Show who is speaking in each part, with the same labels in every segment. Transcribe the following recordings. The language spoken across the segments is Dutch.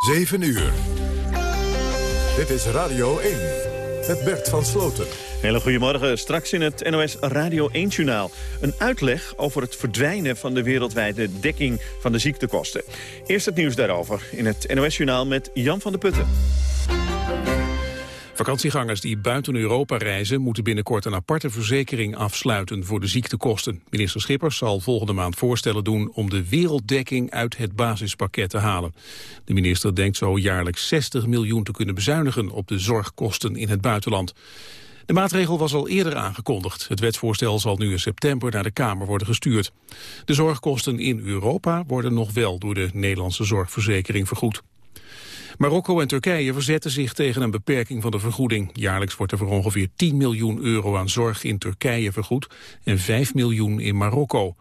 Speaker 1: 7 uur. Dit is Radio 1. Met Bert van Sloten.
Speaker 2: Hele goedemorgen. Straks in het NOS Radio 1-journaal. Een uitleg over het verdwijnen van de wereldwijde dekking van de ziektekosten. Eerst het nieuws daarover in het NOS-journaal met Jan van der Putten.
Speaker 3: Vakantiegangers die buiten Europa reizen... moeten binnenkort een aparte verzekering afsluiten voor de ziektekosten. Minister Schippers zal volgende maand voorstellen doen... om de werelddekking uit het basispakket te halen. De minister denkt zo jaarlijks 60 miljoen te kunnen bezuinigen... op de zorgkosten in het buitenland. De maatregel was al eerder aangekondigd. Het wetsvoorstel zal nu in september naar de Kamer worden gestuurd. De zorgkosten in Europa worden nog wel door de Nederlandse zorgverzekering vergoed. Marokko en Turkije verzetten zich tegen een beperking van de vergoeding. Jaarlijks wordt er voor ongeveer 10 miljoen euro aan zorg in Turkije vergoed en 5 miljoen in Marokko.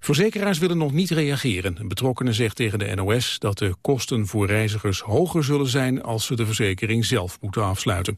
Speaker 3: Verzekeraars willen nog niet reageren. Een betrokkenen zegt tegen de NOS dat de kosten voor reizigers hoger zullen zijn als ze de verzekering zelf moeten afsluiten.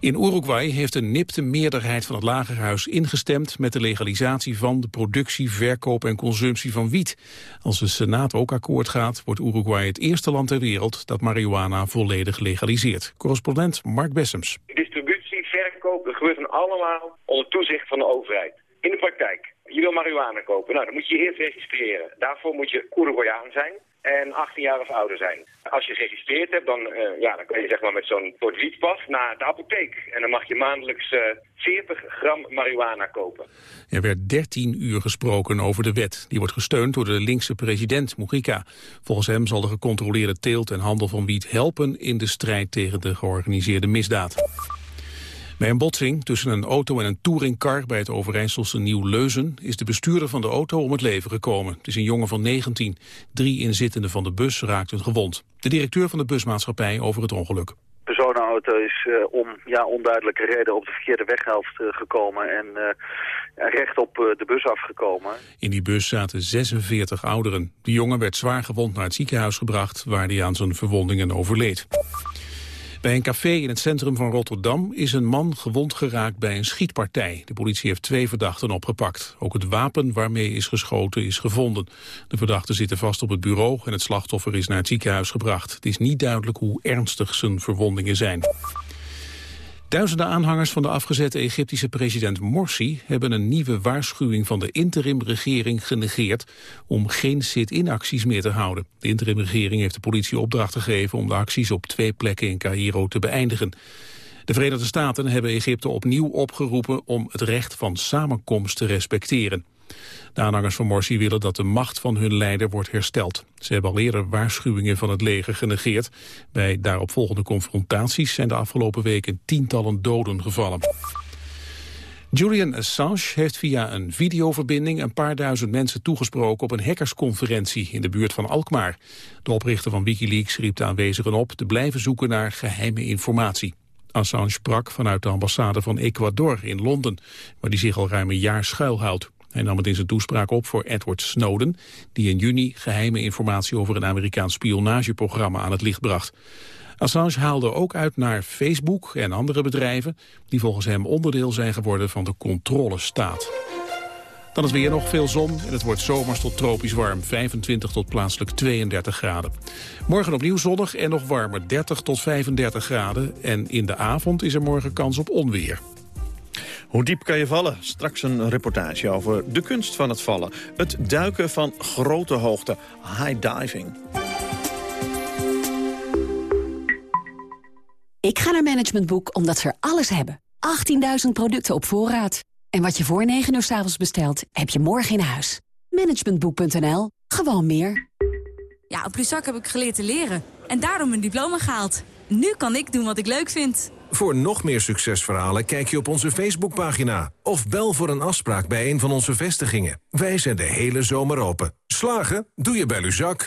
Speaker 3: In Uruguay heeft een nipte meerderheid van het lagerhuis ingestemd met de legalisatie van de productie, verkoop en consumptie van wiet. Als de Senaat ook akkoord gaat, wordt Uruguay het eerste land ter wereld dat marihuana volledig legaliseert. Correspondent Mark Bessems.
Speaker 4: Distributie, verkoop, dat gebeurt allemaal onder toezicht van de overheid. In de praktijk, je wil marihuana kopen, nou dan moet je je eerst registreren. Daarvoor moet je Uruguayaan zijn en 18 jaar of ouder zijn. Als je geregistreerd hebt, dan, uh, ja, dan kun je zeg maar met zo'n soort naar de apotheek. En dan mag je maandelijks uh, eh, 40 gram marihuana kopen.
Speaker 3: Er werd 13 uur gesproken over de wet. Die wordt gesteund door de linkse president Mujica. Volgens hem zal de gecontroleerde teelt en handel van wiet helpen in de strijd tegen de georganiseerde misdaad. Bij een botsing tussen een auto en een touringcar bij het Overijsselse Nieuw-Leuzen is de bestuurder van de auto om het leven gekomen. Het is een jongen van 19. Drie inzittenden van de bus raakten gewond. De directeur van de busmaatschappij over het ongeluk
Speaker 5: personenauto is uh, om ja, onduidelijke reden op de verkeerde weghelft uh, gekomen en uh, recht op de bus afgekomen.
Speaker 3: In die bus zaten 46 ouderen. De jongen werd zwaar gewond naar het ziekenhuis gebracht waar hij aan zijn verwondingen overleed. Bij een café in het centrum van Rotterdam is een man gewond geraakt bij een schietpartij. De politie heeft twee verdachten opgepakt. Ook het wapen waarmee is geschoten is gevonden. De verdachten zitten vast op het bureau en het slachtoffer is naar het ziekenhuis gebracht. Het is niet duidelijk hoe ernstig zijn verwondingen zijn. Duizenden aanhangers van de afgezette Egyptische president Morsi hebben een nieuwe waarschuwing van de interimregering genegeerd om geen sit-in-acties meer te houden. De interimregering heeft de politie opdracht gegeven om de acties op twee plekken in Cairo te beëindigen. De Verenigde Staten hebben Egypte opnieuw opgeroepen om het recht van samenkomst te respecteren. De aanhangers van Morsi willen dat de macht van hun leider wordt hersteld. Ze hebben al eerder waarschuwingen van het leger genegeerd. Bij daaropvolgende confrontaties zijn de afgelopen weken tientallen doden gevallen. Julian Assange heeft via een videoverbinding een paar duizend mensen toegesproken op een hackersconferentie in de buurt van Alkmaar. De oprichter van Wikileaks riep de aanwezigen op te blijven zoeken naar geheime informatie. Assange sprak vanuit de ambassade van Ecuador in Londen, waar die zich al ruim een jaar schuilhoudt. Hij nam het in zijn toespraak op voor Edward Snowden... die in juni geheime informatie over een Amerikaans spionageprogramma aan het licht bracht. Assange haalde ook uit naar Facebook en andere bedrijven... die volgens hem onderdeel zijn geworden van de controlestaat. Dan is weer nog veel zon en het wordt zomers tot tropisch warm. 25 tot plaatselijk 32 graden. Morgen opnieuw zonnig en nog warmer. 30 tot 35 graden. En in de avond is er morgen kans op onweer.
Speaker 2: Hoe diep kan je vallen? Straks een reportage over de kunst van het vallen. Het duiken van grote hoogte. High diving.
Speaker 6: Ik ga naar Management Boek omdat ze er alles hebben. 18.000 producten op voorraad. En wat je voor 9 uur s avonds bestelt, heb je morgen in huis. Managementboek.nl. Gewoon meer.
Speaker 7: Ja, op Luzak heb ik geleerd te leren. En daarom een diploma gehaald. Nu kan ik doen wat ik leuk vind.
Speaker 8: Voor nog meer succesverhalen kijk je op onze Facebookpagina. Of bel voor een afspraak bij een van onze vestigingen. Wij zijn de hele zomer open. Slagen? Doe je bij Luzak.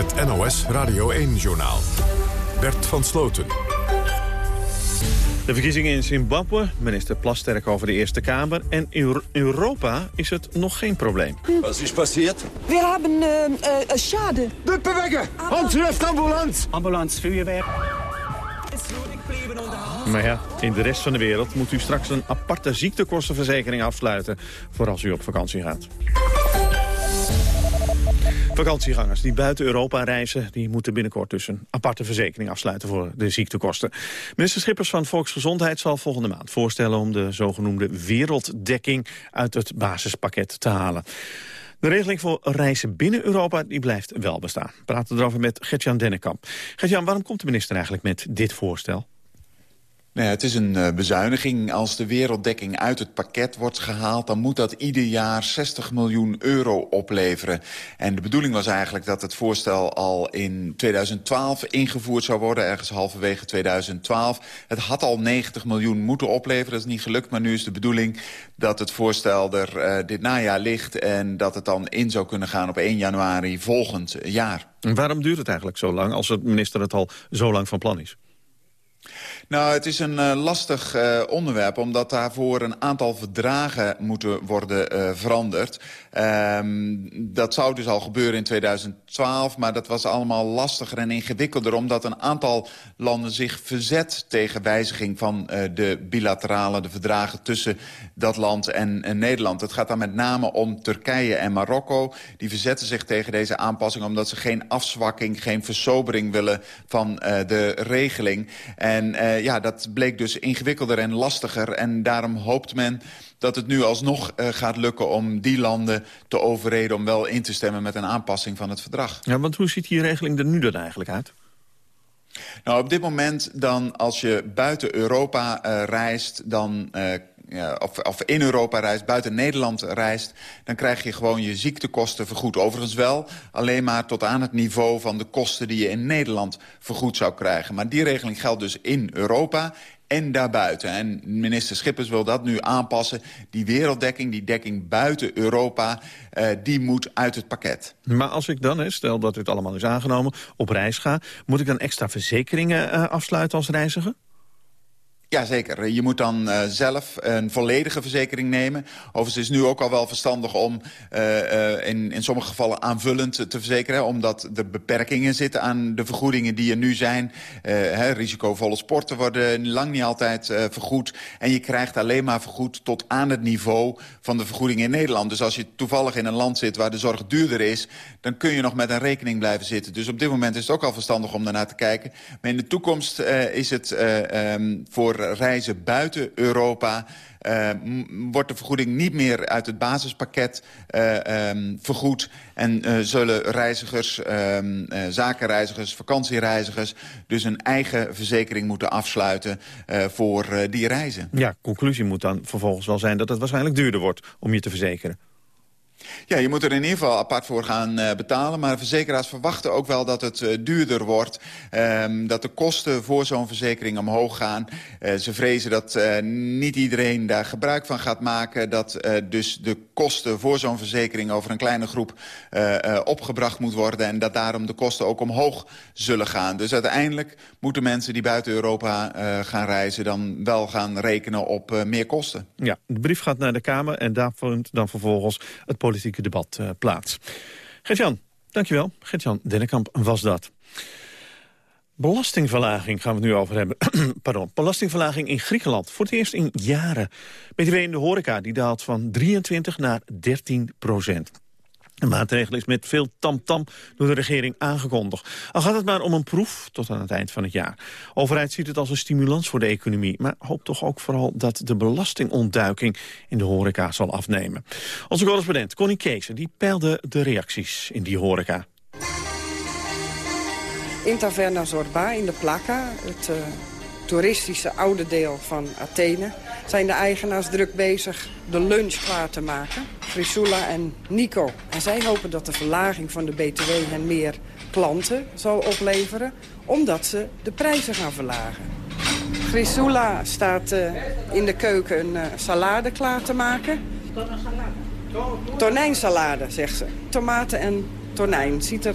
Speaker 1: Het NOS Radio 1-journaal. Bert van Sloten.
Speaker 2: De verkiezingen in Zimbabwe, minister Plasterk over de Eerste Kamer... en in Europa is het nog geen probleem.
Speaker 9: Wat is passiert?
Speaker 10: We hebben uh, uh, schade.
Speaker 9: Doet bewegen! Handschrift ambulance!
Speaker 11: Ambulance, vuurwerk.
Speaker 2: Maar ja, in de rest van de wereld moet u straks een aparte ziektekostenverzekering afsluiten... voor als u op vakantie gaat. Vakantiegangers die buiten Europa reizen... die moeten binnenkort dus een aparte verzekering afsluiten voor de ziektekosten. Minister Schippers van Volksgezondheid zal volgende maand voorstellen... om de zogenoemde werelddekking uit het basispakket te halen. De regeling voor reizen binnen Europa die blijft wel bestaan. We praten erover met Gertjan Dennekamp. Gertjan, waarom komt de minister eigenlijk met dit voorstel?
Speaker 12: Nee, het is een uh, bezuiniging. Als de werelddekking uit het pakket wordt gehaald... dan moet dat ieder jaar 60 miljoen euro opleveren. En de bedoeling was eigenlijk dat het voorstel al in 2012 ingevoerd zou worden. Ergens halverwege 2012. Het had al 90 miljoen moeten opleveren. Dat is niet gelukt, maar nu is de bedoeling dat het voorstel er uh, dit najaar ligt... en dat het dan in zou kunnen gaan op 1 januari volgend jaar.
Speaker 2: En waarom duurt het eigenlijk zo lang als de minister het al zo lang van plan is?
Speaker 12: Nou, het is een uh, lastig uh, onderwerp, omdat daarvoor een aantal verdragen moeten worden uh, veranderd. Um, dat zou dus al gebeuren in 2012, maar dat was allemaal lastiger en ingewikkelder... omdat een aantal landen zich verzet tegen wijziging van de bilaterale... de verdragen tussen dat land en, Nederland. Het gaat dan met name om Turkije en Marokko. Die verzetten zich tegen deze aanpassing omdat ze geen afzwakking... geen versobering willen van de regeling. En ja, dat bleek dus ingewikkelder en lastiger. En daarom hoopt men dat het nu alsnog uh, gaat lukken om die landen te overreden... om wel in te stemmen met een aanpassing van het verdrag.
Speaker 2: Ja, want hoe ziet die regeling er nu dan eigenlijk uit?
Speaker 12: Nou, op dit moment dan, als je buiten Europa uh, reist... dan uh, ja, of, of, in Europa reist, buiten Nederland reist... dan krijg je gewoon je ziektekosten vergoed. Overigens wel alleen maar tot aan het niveau van de kosten... die je in Nederland vergoed zou krijgen. Maar die regeling geldt dus in Europa en daarbuiten. En minister Schippers wil dat nu aanpassen. Die werelddekking, die dekking buiten Europa, uh, die moet uit het pakket.
Speaker 2: Maar als ik dan, stel dat dit allemaal is aangenomen, op reis ga... moet ik dan extra verzekeringen uh, afsluiten als reiziger?
Speaker 12: Jazeker. Je moet dan uh, zelf een volledige verzekering nemen. Overigens is het nu ook al wel verstandig om uh, uh, in, in sommige gevallen aanvullend te verzekeren. Omdat er beperkingen zitten aan de vergoedingen die er nu zijn. Hè, risicovolle sporten worden lang niet altijd vergoed. En je krijgt alleen maar vergoed tot aan het niveau van de vergoeding in Nederland. Dus als je toevallig in een land zit waar de zorg duurder is... dan kun je nog met een rekening blijven zitten. Dus op dit moment is het ook al verstandig om daarnaar te kijken. Maar in de toekomst is het um, voor reizen buiten Europa... Uh, wordt de vergoeding niet meer uit het basispakket uh, um, vergoed. En uh, zullen reizigers, um, zakenreizigers, vakantiereizigers... dus een eigen verzekering moeten afsluiten voor die reizen.
Speaker 2: Ja, conclusie moet dan vervolgens wel zijn dat het waarschijnlijk duurder wordt om je te verzekeren.
Speaker 12: Ja, je moet er in ieder geval apart voor gaan uh, betalen. Maar verzekeraars verwachten ook wel dat het uh, duurder wordt. Um, dat de kosten voor zo'n verzekering omhoog gaan. Uh, ze vrezen dat niet iedereen daar gebruik van gaat maken. Dat dus de kosten voor zo'n verzekering over een kleine groep opgebracht moet worden. En dat daarom de kosten ook omhoog zullen gaan. Dus uiteindelijk moeten mensen die buiten Europa gaan reizen... dan wel gaan rekenen op meer kosten.
Speaker 2: Ja, de brief gaat naar de Kamer en daar vindt dan vervolgens het debat uh, plaats. Gert-Jan, dankjewel. Gert-Jan Dennekamp was dat. Belastingverlaging gaan we het nu over hebben. Pardon, belastingverlaging in Griekenland. Voor het eerst in jaren. BTW in de horeca die daalt van 23 naar 13 procent. De maatregel is met veel tamtam -tam door de regering aangekondigd. Al gaat het maar om een proef tot aan het eind van het jaar. De overheid ziet het als een stimulans voor de economie... maar hoopt toch ook vooral dat de belastingontduiking in de horeca zal afnemen. Onze correspondent Connie Kees die peilde de reacties in die horeca.
Speaker 13: In Taverna Zorba in de Plaka, het uh, toeristische oude deel van Athene... zijn de eigenaars druk bezig de lunch klaar te maken. Frisula en Nico. En zij hopen dat de verlaging van de BTW hen meer klanten zal opleveren... omdat ze de prijzen gaan verlagen. Frisula staat uh, in de keuken een uh, salade klaar te maken. Tonijnsalade, zegt ze. Tomaten en tonijn. Ziet er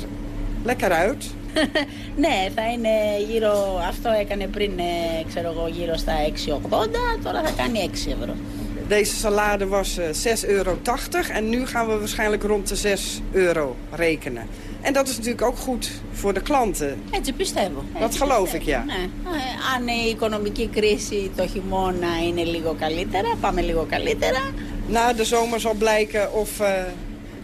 Speaker 13: lekker uit.
Speaker 14: ναι, θα είναι γύρω, αυτό έκανε πριν, ξέρω εγώ, γύρω στα 6,80, τώρα θα κάνει 6 euro.
Speaker 13: Deze salade was 6,80 euro en nu gaan we waarschijnlijk rond de 6 euro rekenen. En dat is natuurlijk ook goed voor de klanten.
Speaker 14: Έτσι πιστεύω.
Speaker 13: Dat geloof ik, ja.
Speaker 14: Ναι. Αν η οικονομική κρίση το χειμώνα είναι λίγο καλύτερα, πάμε λίγο καλύτερα.
Speaker 13: Na de zomer zal blijken of, uh,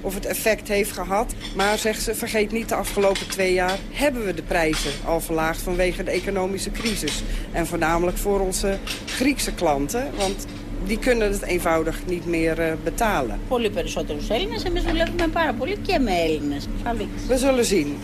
Speaker 13: of het effect heeft gehad. Maar zegt ze, vergeet niet, de afgelopen twee jaar hebben we de prijzen al verlaagd vanwege de economische crisis. En voornamelijk voor onze Griekse klanten. Want die kunnen het eenvoudig niet meer uh, betalen.
Speaker 14: Πολύ περισσότερους Έλληνες, εμείς δουλεύουμε πάρα πολύ και με Έλληνες.
Speaker 13: We zullen zien.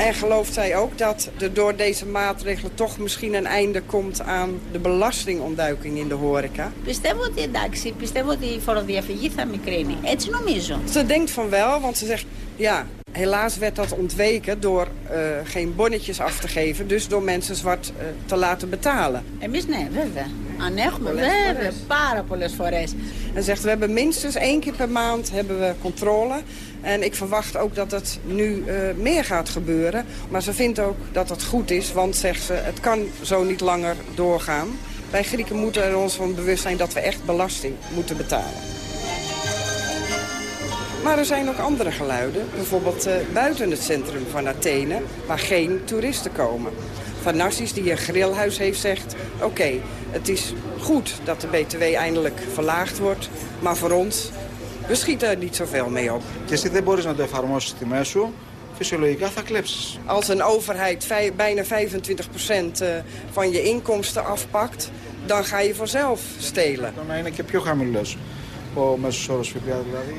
Speaker 13: En gelooft zij ook dat er door deze maatregelen toch misschien een einde komt aan de belastingontduiking in de horeca?
Speaker 14: Πιστεύω ότι εντάξει, πιστεύω ότι η φοροδιαφυγή θα μικρύνει. Έτσι νομίζω.
Speaker 13: Ze denkt van wel, want ze zegt, ja, helaas werd dat ontweken door uh, geen bonnetjes af te geven, dus door mensen zwart uh, te laten betalen.
Speaker 14: Εμείς ναι, βέβαια. Αν έχουμε, βέβαια, πάρα πολλές φορές.
Speaker 13: En zegt, we hebben minstens één keer per maand hebben we controle. En ik verwacht ook dat het nu uh, meer gaat gebeuren. Maar ze vindt ook dat het goed is, want zegt ze, het kan zo niet langer doorgaan. Wij Grieken moeten er ons van bewust zijn dat we echt belasting moeten betalen. Maar er zijn ook andere geluiden, bijvoorbeeld uh, buiten het centrum van Athene, waar geen toeristen komen. Vanassis, die een grillhuis heeft, zegt... oké, okay, het is goed dat de BTW eindelijk verlaagd wordt... maar voor ons, we schieten er niet zoveel mee op.
Speaker 15: Και εσύ δεν μπορείς να το εφαρμόσεις στη μέση σου, fysiologica θα κλέψεις.
Speaker 13: Als een overheid bijna 25% van je inkomsten afpakt... dan ga je vanzelf stelen.
Speaker 15: Dan είναι και πιο χαμηλός.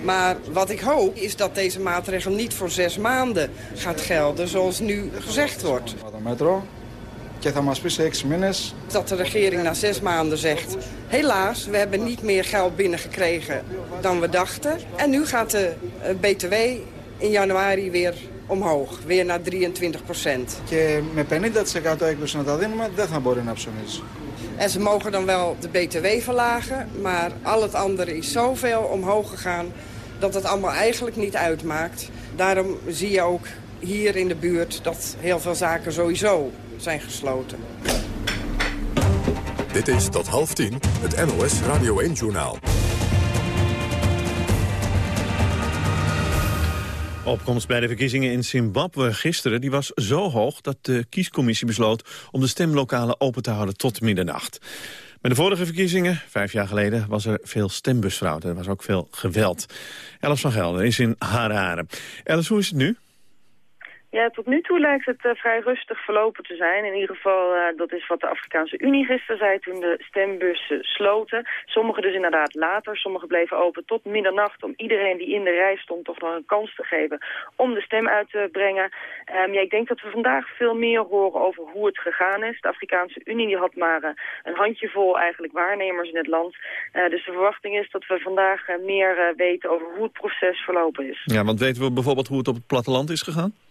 Speaker 13: Maar wat ik hoop is dat deze maatregel niet voor zes maanden gaat gelden, zoals nu gezegd wordt. Dat de regering na zes maanden zegt... helaas, we hebben niet meer geld binnengekregen dan we dachten. En nu gaat de BTW in januari weer omhoog, weer naar 23 procent.
Speaker 15: Και με 50% έκπτωση να τα δίνουμε δεν θα μπορεί να ψωνίσει.
Speaker 13: En ze mogen dan wel de BTW verlagen, maar al het andere is zoveel omhoog gegaan dat het allemaal eigenlijk niet uitmaakt. Daarom zie je ook hier in de buurt dat heel veel zaken sowieso zijn gesloten.
Speaker 1: Dit is tot half tien het NOS Radio 1-journaal.
Speaker 2: Opkomst bij de verkiezingen in Zimbabwe gisteren die was zo hoog dat de kiescommissie besloot om de stemlokalen open te houden tot middernacht. Bij de vorige verkiezingen, vijf jaar geleden, was er veel stembusfraude. Er was ook veel geweld. Alice van Gelder is in Harare. Alice, hoe is het nu?
Speaker 16: Ja, tot nu toe lijkt het uh, vrij rustig verlopen te zijn. In ieder geval, uh, dat is wat de Afrikaanse Unie gisteren zei toen de stembussen sloten. Sommige dus inderdaad later, sommige bleven open tot middernacht... om iedereen die in de rij stond toch nog een kans te geven om de stem uit te brengen. Um, ja, ik denk dat we vandaag veel meer horen over hoe het gegaan is. De Afrikaanse Unie die had maar uh, een handjevol eigenlijk waarnemers in het land. dus de verwachting is dat we vandaag meer weten over hoe het proces verlopen is.
Speaker 2: Ja, want weten we bijvoorbeeld hoe het op het platteland is gegaan?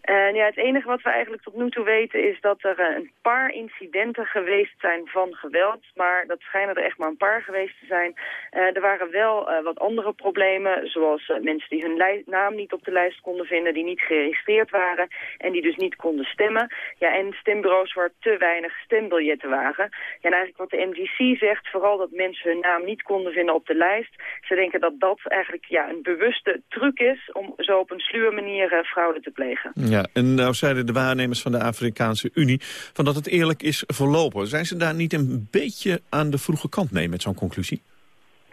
Speaker 16: En ja, het enige wat we eigenlijk tot nu toe weten is dat er uh, een paar incidenten geweest zijn van geweld. Maar dat schijnen er echt maar een paar geweest te zijn. Uh, er waren wel wat andere problemen, zoals mensen die hun naam niet op de lijst konden vinden, die niet geregistreerd waren en die dus niet konden stemmen. Ja, en stembureaus waar te weinig stembiljetten waren. Ja, en eigenlijk wat de NGC zegt, vooral dat mensen hun naam niet konden vinden op de lijst. Ze denken dat dat eigenlijk ja, een bewuste truc is om zo op een sluwe manier fraude te plegen.
Speaker 2: Ja, en nou zeiden de waarnemers van de Afrikaanse Unie... Van dat het eerlijk is verlopen. Zijn ze daar niet een beetje aan de vroege kant mee met zo'n conclusie?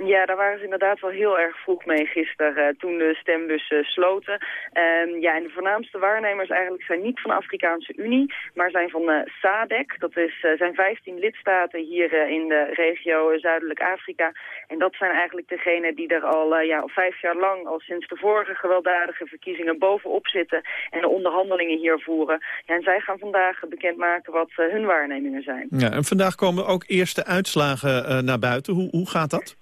Speaker 16: Ja, daar waren ze inderdaad wel heel erg vroeg mee gisteren uh, toen de stembussen sloten. Um, ja, en de voornaamste waarnemers eigenlijk zijn niet van de Afrikaanse Unie, maar zijn van uh, SADC. Dat is, uh, zijn 15 lidstaten hier in de regio Zuidelijk Afrika. En dat zijn eigenlijk degenen die er al, ja, vijf jaar lang, al sinds de vorige gewelddadige verkiezingen, bovenop zitten en de onderhandelingen hier voeren. Ja, en zij gaan vandaag bekendmaken wat hun waarnemingen zijn.
Speaker 2: Ja, en vandaag komen ook eerste uitslagen naar buiten. Hoe, hoe gaat dat?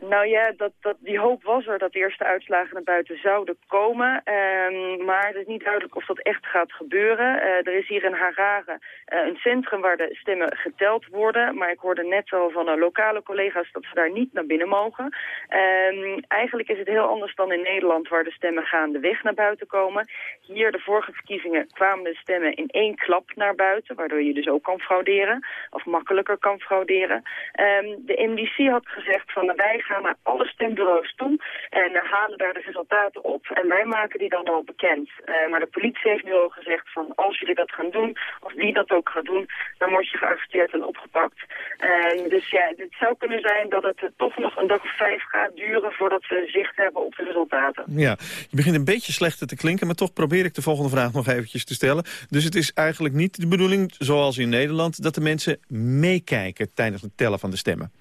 Speaker 16: Nou ja, dat, dat, die hoop was er dat de eerste uitslagen naar buiten zouden komen. Ehm, maar het is niet duidelijk of dat echt gaat gebeuren. Uh, er is hier in Harare uh, een centrum waar de stemmen geteld worden. Maar ik hoorde net al van uh, lokale collega's dat ze daar niet naar binnen mogen. Um, eigenlijk is het heel anders dan in Nederland waar de stemmen gaandeweg naar buiten komen. Hier, de vorige verkiezingen, kwamen de stemmen in één klap naar buiten. Waardoor je dus ook kan frauderen. Of makkelijker kan frauderen. Um, de MDC had gezegd van wij gaan naar alle stembureaus toe en uh, halen daar de resultaten op. En wij maken die dan al bekend. Uh, maar de politie heeft nu al gezegd van als jullie dat gaan doen, of wie dat ook gaat doen, dan word je gearresteerd en opgepakt. Dus ja, het zou kunnen zijn dat het toch nog een dag of vijf gaat duren voordat we zicht hebben op de resultaten.
Speaker 2: Ja, je begint een beetje slechter te klinken, maar toch probeer ik de volgende vraag nog eventjes te stellen. Dus het is eigenlijk niet de bedoeling, zoals in Nederland, dat de mensen meekijken tijdens het tellen van de stemmen.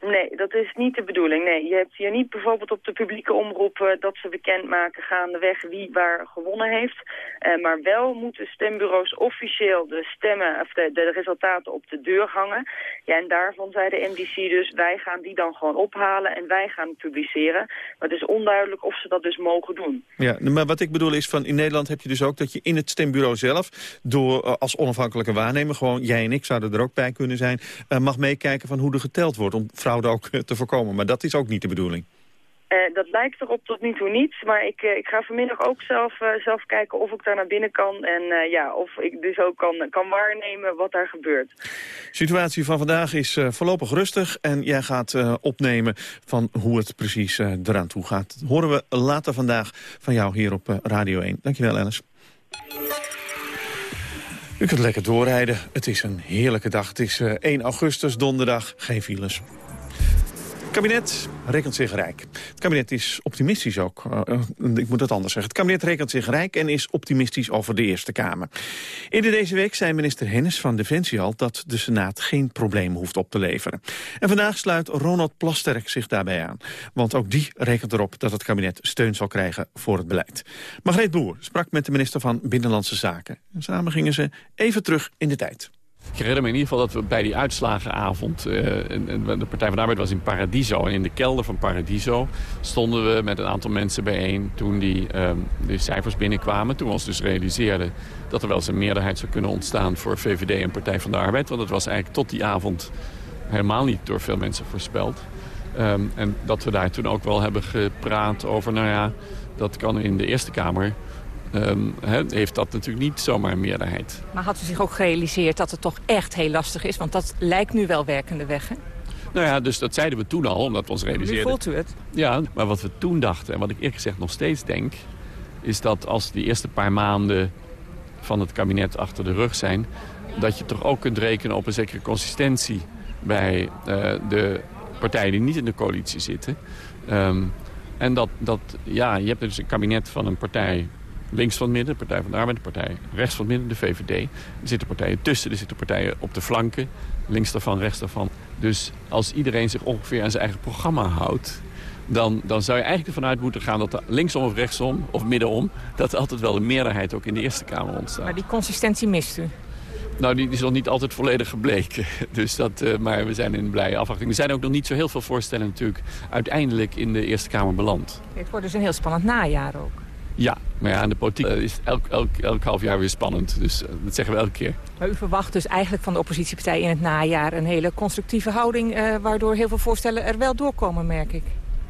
Speaker 16: Nee, dat is niet de bedoeling. Nee, je hebt hier niet bijvoorbeeld op de publieke omroep dat ze bekendmaken gaandeweg wie waar gewonnen heeft. Uh, maar wel moeten stembureaus officieel de stemmen of de, de resultaten op de deur hangen. Ja, en daarvan zei de MDC dus wij gaan die dan gewoon ophalen en wij gaan publiceren. Maar het is onduidelijk of ze dat dus mogen doen.
Speaker 2: Ja, maar wat ik bedoel is van in Nederland heb je dus ook dat je in het stembureau zelf door uh, als onafhankelijke waarnemer, gewoon jij en ik zouden er ook bij kunnen zijn, uh, mag meekijken van hoe er geteld wordt om ook te voorkomen. Maar dat is ook niet de bedoeling.
Speaker 16: Uh, dat lijkt erop tot nu toe niet. Maar ik, uh, ik ga vanmiddag ook zelf, uh, zelf kijken of ik daar naar binnen kan. En ja, of ik dus ook kan, kan waarnemen wat daar gebeurt.
Speaker 2: De situatie van vandaag is voorlopig rustig. En jij gaat opnemen van hoe het precies eraan toe gaat. Dat horen we later vandaag van jou hier op Radio 1. Dankjewel, Alice. U kunt lekker doorrijden. Het is een heerlijke dag. Het is 1 augustus, donderdag. Geen files. Het kabinet rekent zich rijk. Het kabinet is optimistisch ook. Uh, ik moet het anders zeggen. Het kabinet rekent zich rijk en is optimistisch over de Eerste Kamer. Eerder deze week zei minister Hennis van Defensie al... dat de Senaat geen probleem hoeft op te leveren. En vandaag sluit Ronald Plasterk zich daarbij aan. Want ook die rekent erop dat het kabinet steun zal krijgen voor het beleid. Margreet Boer sprak met de minister van Binnenlandse Zaken. En samen gingen ze even terug in de tijd.
Speaker 17: Ik herinner me in ieder geval dat we bij die uitslagenavond... Uh, de Partij van de Arbeid was in Paradiso. En in de kelder van Paradiso stonden we met een aantal mensen bijeen... toen die, uh, cijfers binnenkwamen. Toen we ons dus realiseerden dat er wel eens een meerderheid zou kunnen ontstaan... voor VVD en Partij van de Arbeid. Want dat was eigenlijk tot die avond helemaal niet door veel mensen voorspeld. Um, en dat we daar toen ook wel hebben gepraat over... nou ja, dat kan in de Eerste Kamer um, he, heeft dat natuurlijk niet zomaar een meerderheid.
Speaker 18: Maar had u zich ook gerealiseerd dat het toch echt heel lastig is? Want dat lijkt nu wel werkende weg, hè?
Speaker 17: Nou ja, dus dat zeiden we toen al, omdat we ons realiseerden. Nu
Speaker 18: voelt u het?
Speaker 17: Ja, maar wat we toen dachten en wat ik eerlijk gezegd nog steeds denk... is dat als die eerste paar maanden van het kabinet achter de rug zijn... dat je toch ook kunt rekenen op een zekere consistentie... bij uh, de partijen die niet in de coalitie zitten... Um, en dat, dat, ja, je hebt dus een kabinet van een partij links van het midden, de Partij van de Arbeid, de partij rechts van het midden, de VVD. Er zitten partijen tussen, er zitten partijen op de flanken, links daarvan, rechts daarvan. Dus als iedereen zich ongeveer aan zijn eigen programma houdt... Dan, dan zou je eigenlijk ervan uit moeten gaan dat linksom of rechtsom of middenom... dat er altijd wel een meerderheid ook in de Eerste Kamer ontstaat.
Speaker 18: Maar die consistentie mist u?
Speaker 17: Nou, die, is nog niet altijd volledig gebleken. Dus dat, uh, maar we zijn in blije afwachting. Er zijn ook nog niet zo heel veel voorstellen natuurlijk uiteindelijk in de Eerste Kamer beland.
Speaker 18: Het wordt dus een heel spannend najaar ook.
Speaker 17: Ja, maar ja, in de politiek uh, is elk, elk, elk half jaar weer spannend. Dus uh, dat zeggen we elke keer.
Speaker 18: Maar u verwacht dus eigenlijk van de oppositiepartij in het najaar... een hele constructieve houding... Uh, waardoor heel veel voorstellen er wel doorkomen, merk ik.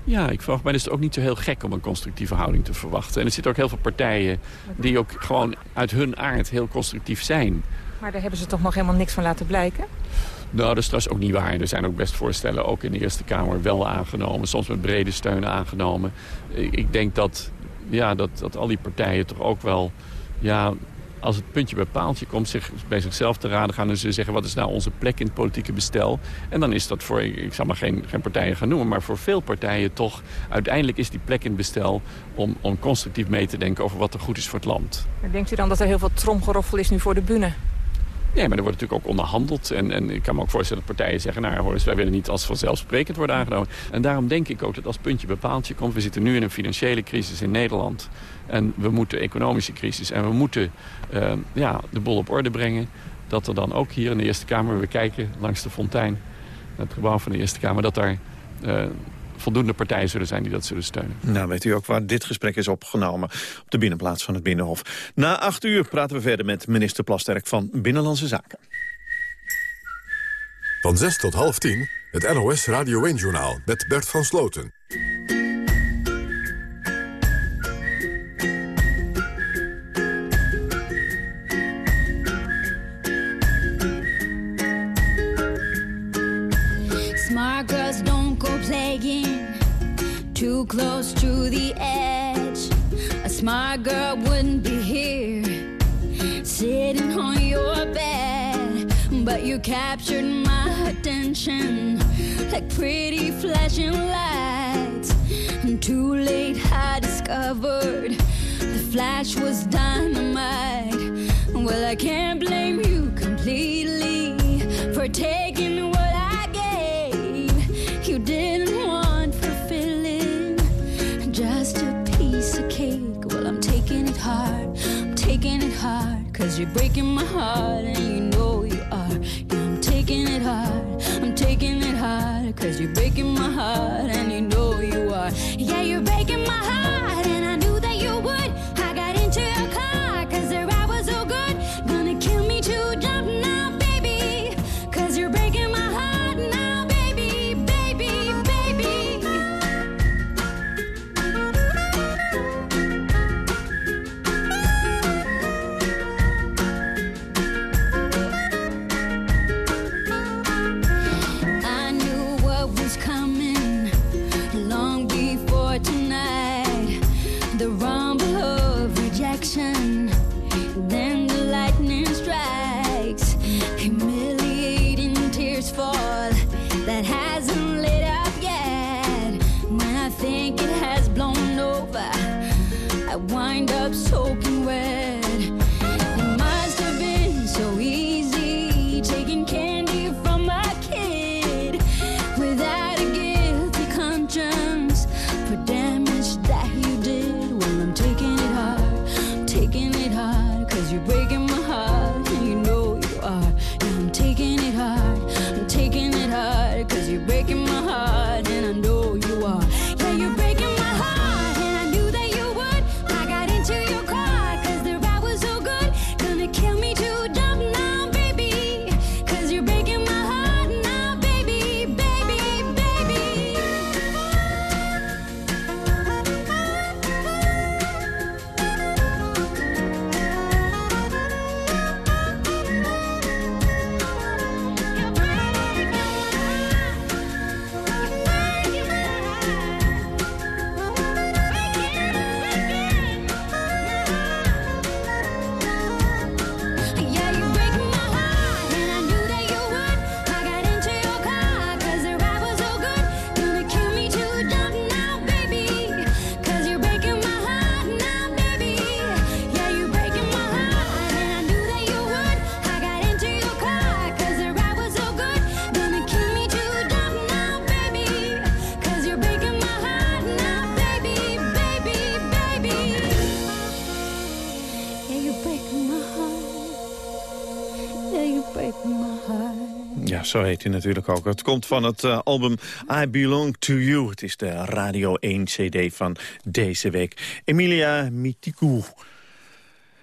Speaker 17: Ja, ik verwacht, maar het is ook niet zo heel gek om een constructieve houding te verwachten. En er zitten ook heel veel partijen die ook gewoon uit hun aard heel constructief zijn.
Speaker 18: Maar daar hebben ze toch nog helemaal niks van laten blijken?
Speaker 17: Nou, dat is trouwens ook niet waar. Er zijn ook best voorstellen, ook in de Eerste Kamer, wel aangenomen. Soms met brede steun aangenomen. Ik denk dat ja, dat, dat al die partijen toch ook wel... Ja, als het puntje bij paaltje komt, zich bij zichzelf te raden gaan... en ze zeggen, wat is nou onze plek in het politieke bestel? En dan is dat voor, ik zal maar geen, geen partijen gaan noemen... maar voor veel partijen toch, uiteindelijk is die plek in het bestel... om, om constructief mee te denken over wat er goed is voor het land.
Speaker 18: En denkt u dan dat er heel veel tromgeroffel is nu voor de bühne?
Speaker 17: Nee, maar er wordt natuurlijk ook onderhandeld. En, en ik kan me ook voorstellen dat partijen zeggen... nou, hoor wij willen niet als vanzelfsprekend worden aangenomen. En daarom denk ik ook dat als puntje bepaaltje komt... we zitten nu in een financiële crisis in Nederland. En we moeten economische crisis. En we moeten uh, ja, de boel op orde brengen. Dat er dan ook hier in de Eerste Kamer... we kijken langs de fontein, het gebouw van de Eerste Kamer... dat daar uh, voldoende partijen zullen zijn die dat zullen steunen.
Speaker 2: Nou, weet u ook waar dit gesprek is opgenomen? Op de binnenplaats van het Binnenhof. Na acht uur praten we verder met minister Plasterk van Binnenlandse Zaken.
Speaker 1: Van 6 tot half 10, het NOS Radio 1-journaal met Bert van Sloten.
Speaker 19: Too close to the edge. A smart girl wouldn't be here sitting on your bed, but you captured my attention like pretty flashing lights. And too late, I discovered the flash was dynamite. Well, I can't blame you completely for taking you're breaking my heart, and you know you are. Yeah, I'm taking it hard, I'm taking it hard, cause you're breaking my heart,
Speaker 2: zo heet hij natuurlijk ook. Het komt van het eh, album I Belong to You. Het is de Radio 1 CD van deze week. Emilia Mitikou.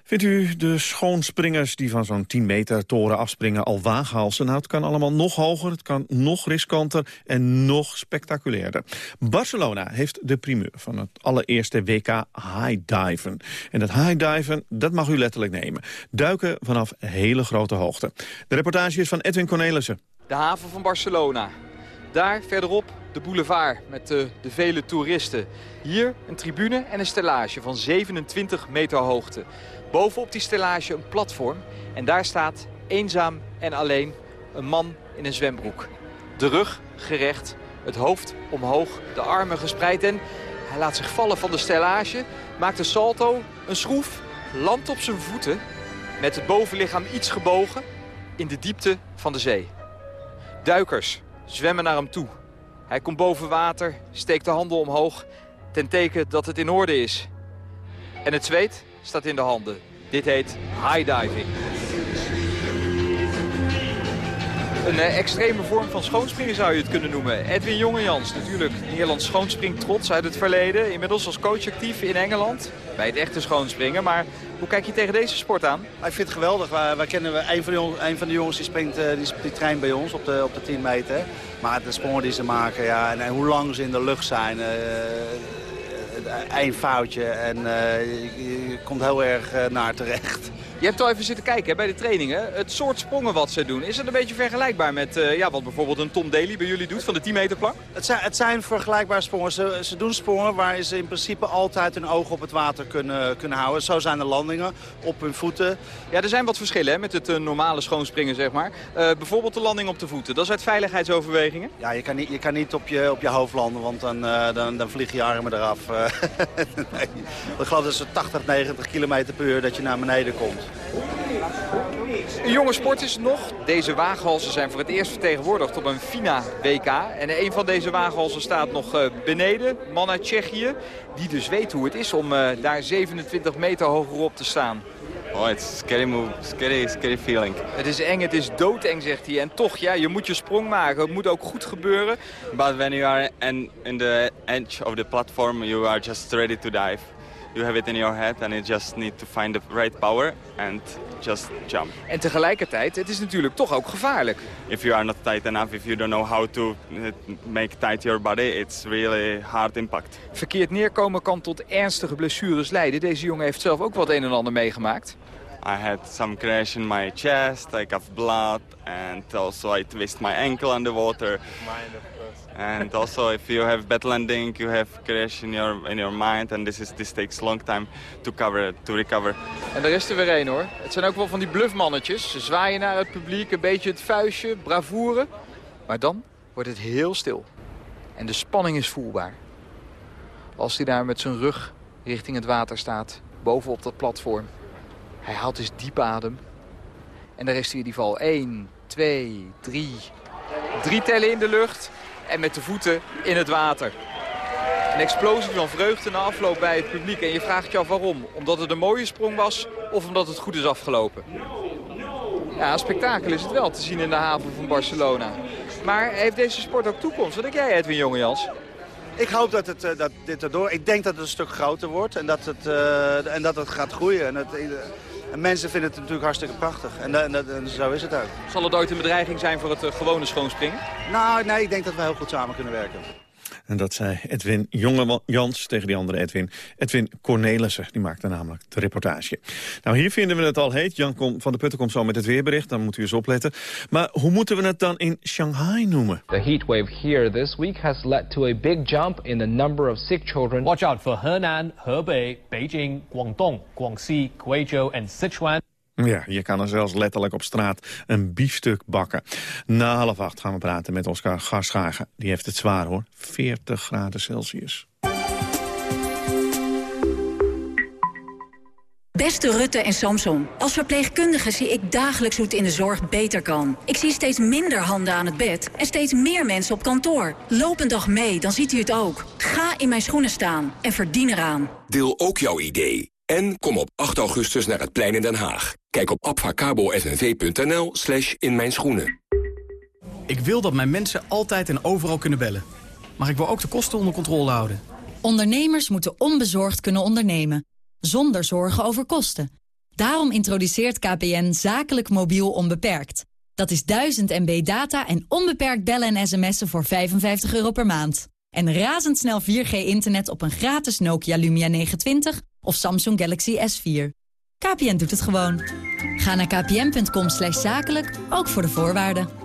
Speaker 2: Vindt u de schoonspringers die van zo'n 10 meter toren afspringen al waaghalsen? Nou, het kan allemaal nog hoger, het kan nog riskanter en nog spectaculairder. Barcelona heeft de primeur van het allereerste WK highdiven. En dat highdiven, dat mag u letterlijk nemen. Duiken vanaf hele grote hoogte. De reportage is van Edwin Cornelissen.
Speaker 20: De haven van Barcelona. Daar verderop de boulevard met de, de vele toeristen. Hier een tribune en een stellage van 27 meter hoogte. Bovenop die stellage een platform. En daar staat eenzaam en alleen een man in een zwembroek. De rug gerecht, het hoofd omhoog, de armen gespreid. En hij laat zich vallen van de stellage, maakt een salto, een schroef, landt op zijn voeten... met het bovenlichaam iets gebogen in de diepte van de zee. Duikers zwemmen naar hem toe. Hij komt boven water, steekt de handen omhoog... ten teken dat het in orde is. En het zweet staat in de handen. Dit heet high diving. Een eh, extreme vorm van schoonspringen zou je het kunnen noemen. Edwin Jongejans, natuurlijk Nederlands schoonspring trots uit het verleden. Inmiddels als coach actief in Engeland. Bij het echte schoonspringen. Maar hoe kijk je tegen deze sport aan?
Speaker 21: Ik vind het geweldig. Wij, kennen een van, de van de jongens die springt uh, die, die traint bij ons op de, op de 10 meter. Maar de sprongen die ze maken ja, en, hoe lang ze in de lucht zijn. Uh, één foutje en je, komt heel erg naar terecht.
Speaker 20: Je hebt al even zitten kijken hè, bij de trainingen. Het soort sprongen wat ze doen, is het een beetje vergelijkbaar met uh, ja, wat bijvoorbeeld een Tom Daly bij jullie doet van de 10 meter plank?
Speaker 21: Het zijn, het zijn vergelijkbare sprongen. Ze, ze doen sprongen waar ze in principe altijd hun oog op het water kunnen, kunnen houden. Zo zijn de landingen op hun voeten.
Speaker 20: Ja, er zijn wat verschillen hè, met het uh, normale schoonspringen, zeg maar. Uh, bijvoorbeeld de landing op de voeten. Dat is uit veiligheidsoverwegingen?
Speaker 21: Ja, je kan niet, je kan niet op, je, op je hoofd landen, want dan, dan, dan vlieg je armen eraf. nee. Ik geloof dat ze 80, 90 km per uur dat je naar beneden komt.
Speaker 20: Een jonge sport is het nog. Deze waaghalzen zijn voor het eerst vertegenwoordigd op een FINA WK. En een van deze waaghalzen staat nog uh, beneden, man uit Tsjechië. Die dus weet hoe het is om uh, daar 27 meter hogerop te staan.
Speaker 22: Oh, it's scary move, scary, scary feeling.
Speaker 20: Het is eng, het is doodeng, zegt hij. En toch, ja, je moet je sprong maken. Het moet ook goed gebeuren.
Speaker 22: But when you are in, in the edge of the platform, you are just ready to dive. You have it in your head and you just need to find the right power and just jump.
Speaker 20: En tegelijkertijd, het is natuurlijk toch ook gevaarlijk.
Speaker 22: If you are not tight enough, if you don't know how to make tight your body, it's really hard impact.
Speaker 20: Verkeerd neerkomen kan tot ernstige blessures leiden. Deze jongen heeft zelf ook wat een en ander meegemaakt.
Speaker 22: I had some crash in my chest, I got blood, and also I twist my ankle underwater. And also, if you have bad landing, you have crash in your in your mind, and this is this takes long time to cover to recover.
Speaker 20: En er is er weer één hoor. Het zijn ook wel van die bluffmannetjes. Ze zwaaien naar het publiek, een beetje het vuistje, bravoure. Maar dan wordt het heel stil. En de spanning is voelbaar. Als hij daar met zijn rug richting het water staat, bovenop dat platform. Hij haalt dus diep adem. En daar is hij in ieder geval 1, 2, 3. Drie tellen in de lucht en met de voeten in het water. Een explosie van vreugde na afloop bij het publiek. En je vraagt je af waarom. Omdat het een mooie sprong was of omdat het goed is afgelopen. Ja, spektakel is het wel te zien in de haven van Barcelona. Maar heeft deze sport ook toekomst? Wat denk jij, Edwin Jongejans?
Speaker 21: Ik hoop dat, het, dat dit erdoor... Ik denk dat het een stuk groter wordt en dat het, uh, en dat het gaat groeien. En, het, en mensen vinden het natuurlijk hartstikke prachtig. En, en, en, zo is het ook.
Speaker 20: Zal het ooit een bedreiging zijn voor het uh, gewone schoonspringen?
Speaker 21: Nou, nee, ik denk dat we heel goed samen kunnen werken.
Speaker 2: En dat zei Edwin Jongejans tegen die andere Edwin. Edwin Cornelissen, die maakte namelijk de reportage. Nou, hier vinden we het al heet. Jan van der Putten komt zo met het weerbericht, dan moet u eens opletten. Maar hoe moeten we het dan in Shanghai noemen?
Speaker 23: The heatwave here this week has led to a big jump in the number of sick children.
Speaker 24: Watch out for Henan, Hebei, Beijing, Guangdong, Guangxi, Guizhou en Sichuan.
Speaker 2: Ja, je kan er zelfs letterlijk op straat een biefstuk bakken. Na half acht gaan we praten met Oscar Garschagen. Die heeft het zwaar hoor, 40 graden Celsius.
Speaker 25: Beste Rutte en Samson, als verpleegkundige zie ik dagelijks hoe het in de zorg beter kan. Ik zie steeds minder handen aan het bed en steeds meer mensen op kantoor. Loop een dag mee, dan ziet u het ook. Ga in mijn schoenen staan en verdien eraan.
Speaker 26: Deel ook jouw idee. En kom op 8 augustus naar het plein in Den Haag. Kijk op abfacabo.nv.nl slash in mijn schoenen.
Speaker 27: Ik wil dat mijn mensen altijd en overal kunnen bellen. Maar ik wil ook de kosten onder controle houden.
Speaker 28: Ondernemers moeten onbezorgd kunnen ondernemen. Zonder zorgen over kosten. Daarom introduceert KPN zakelijk mobiel onbeperkt. Dat is 1000 MB data en onbeperkt bellen en sms'en voor 55 euro per maand. En razendsnel 4G-internet op een gratis Nokia Lumia 920 of Samsung Galaxy S4. KPN doet het gewoon. Ga naar kpn.com zakelijk, ook voor de voorwaarden.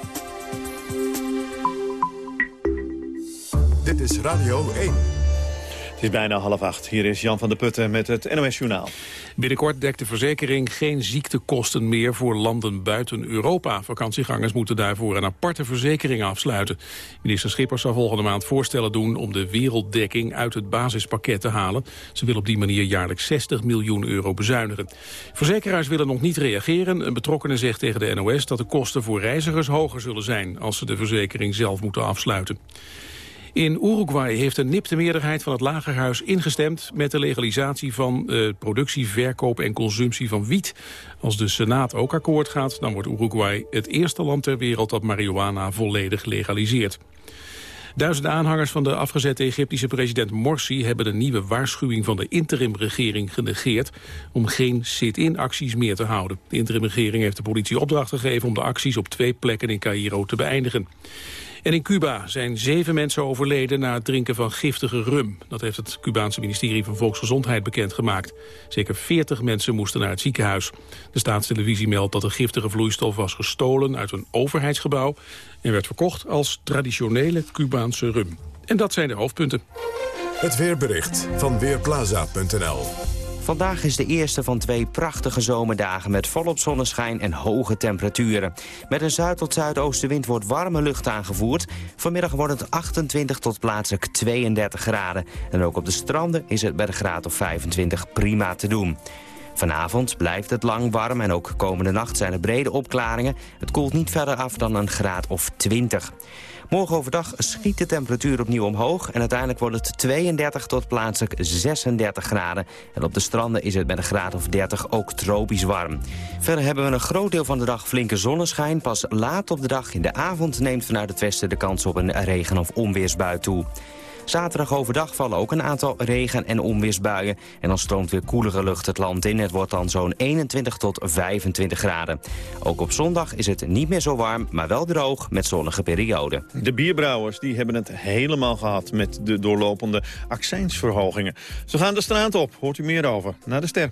Speaker 1: Dit is Radio 1.
Speaker 2: Het is bijna half acht. Hier is Jan van der Putten met het NOS Journaal.
Speaker 3: Binnenkort dekt de verzekering geen ziektekosten meer voor landen buiten Europa. Vakantiegangers moeten daarvoor een aparte verzekering afsluiten. Minister Schippers zal volgende maand voorstellen doen om de werelddekking uit het basispakket te halen. Ze wil op die manier jaarlijks 60 miljoen euro bezuinigen. Verzekeraars willen nog niet reageren. Een betrokkenen zegt tegen de NOS dat de kosten voor reizigers hoger zullen zijn als ze de verzekering zelf moeten afsluiten. In Uruguay heeft een nipte meerderheid van het lagerhuis ingestemd... met de legalisatie van uh, productie, verkoop en consumptie van wiet. Als de Senaat ook akkoord gaat, dan wordt Uruguay het eerste land ter wereld... dat marihuana volledig legaliseert. Duizenden aanhangers van de afgezette Egyptische president Morsi... hebben de nieuwe waarschuwing van de interimregering genegeerd... om geen sit-in acties meer te houden. De interimregering heeft de politie opdracht gegeven... om de acties op twee plekken in Cairo te beëindigen. En in Cuba zijn zeven mensen overleden na het drinken van giftige rum. Dat heeft het Cubaanse ministerie van Volksgezondheid bekendgemaakt. Zeker 40 mensen moesten naar het ziekenhuis. De staatstelevisie meldt dat de giftige vloeistof was gestolen uit een overheidsgebouw... en werd verkocht als traditionele Cubaanse rum. En dat zijn de hoofdpunten.
Speaker 1: Het weerbericht van Weerplaza.nl
Speaker 29: Vandaag is de eerste van twee prachtige zomerdagen met volop zonneschijn en hoge temperaturen. Met een zuid- tot zuidoostenwind wordt warme lucht aangevoerd. Vanmiddag wordt het 28 tot plaatselijk 32 graden. En ook op de stranden is het bij de graad of 25 prima te doen. Vanavond blijft het lang warm en ook komende nacht zijn er brede opklaringen. Het koelt niet verder af dan een graad of 20. Morgen overdag schiet de temperatuur opnieuw omhoog... en uiteindelijk wordt het 32 tot plaatselijk 36 graden. En op de stranden is het met een graad of 30 ook tropisch warm. Verder hebben we een groot deel van de dag flinke zonneschijn. Pas laat op de dag in de avond neemt vanuit het westen de kans op een regen- of onweersbui toe. Zaterdag overdag vallen ook een aantal regen- en onweersbuien. En dan stroomt weer koelere lucht het land in. Het wordt dan zo'n 21 tot 25 graden. Ook op zondag is het niet meer zo warm, maar wel droog met zonnige perioden.
Speaker 2: De bierbrouwers die hebben het helemaal gehad met de doorlopende accijnsverhogingen. Ze gaan de straat op, hoort u meer over. Naar de ster.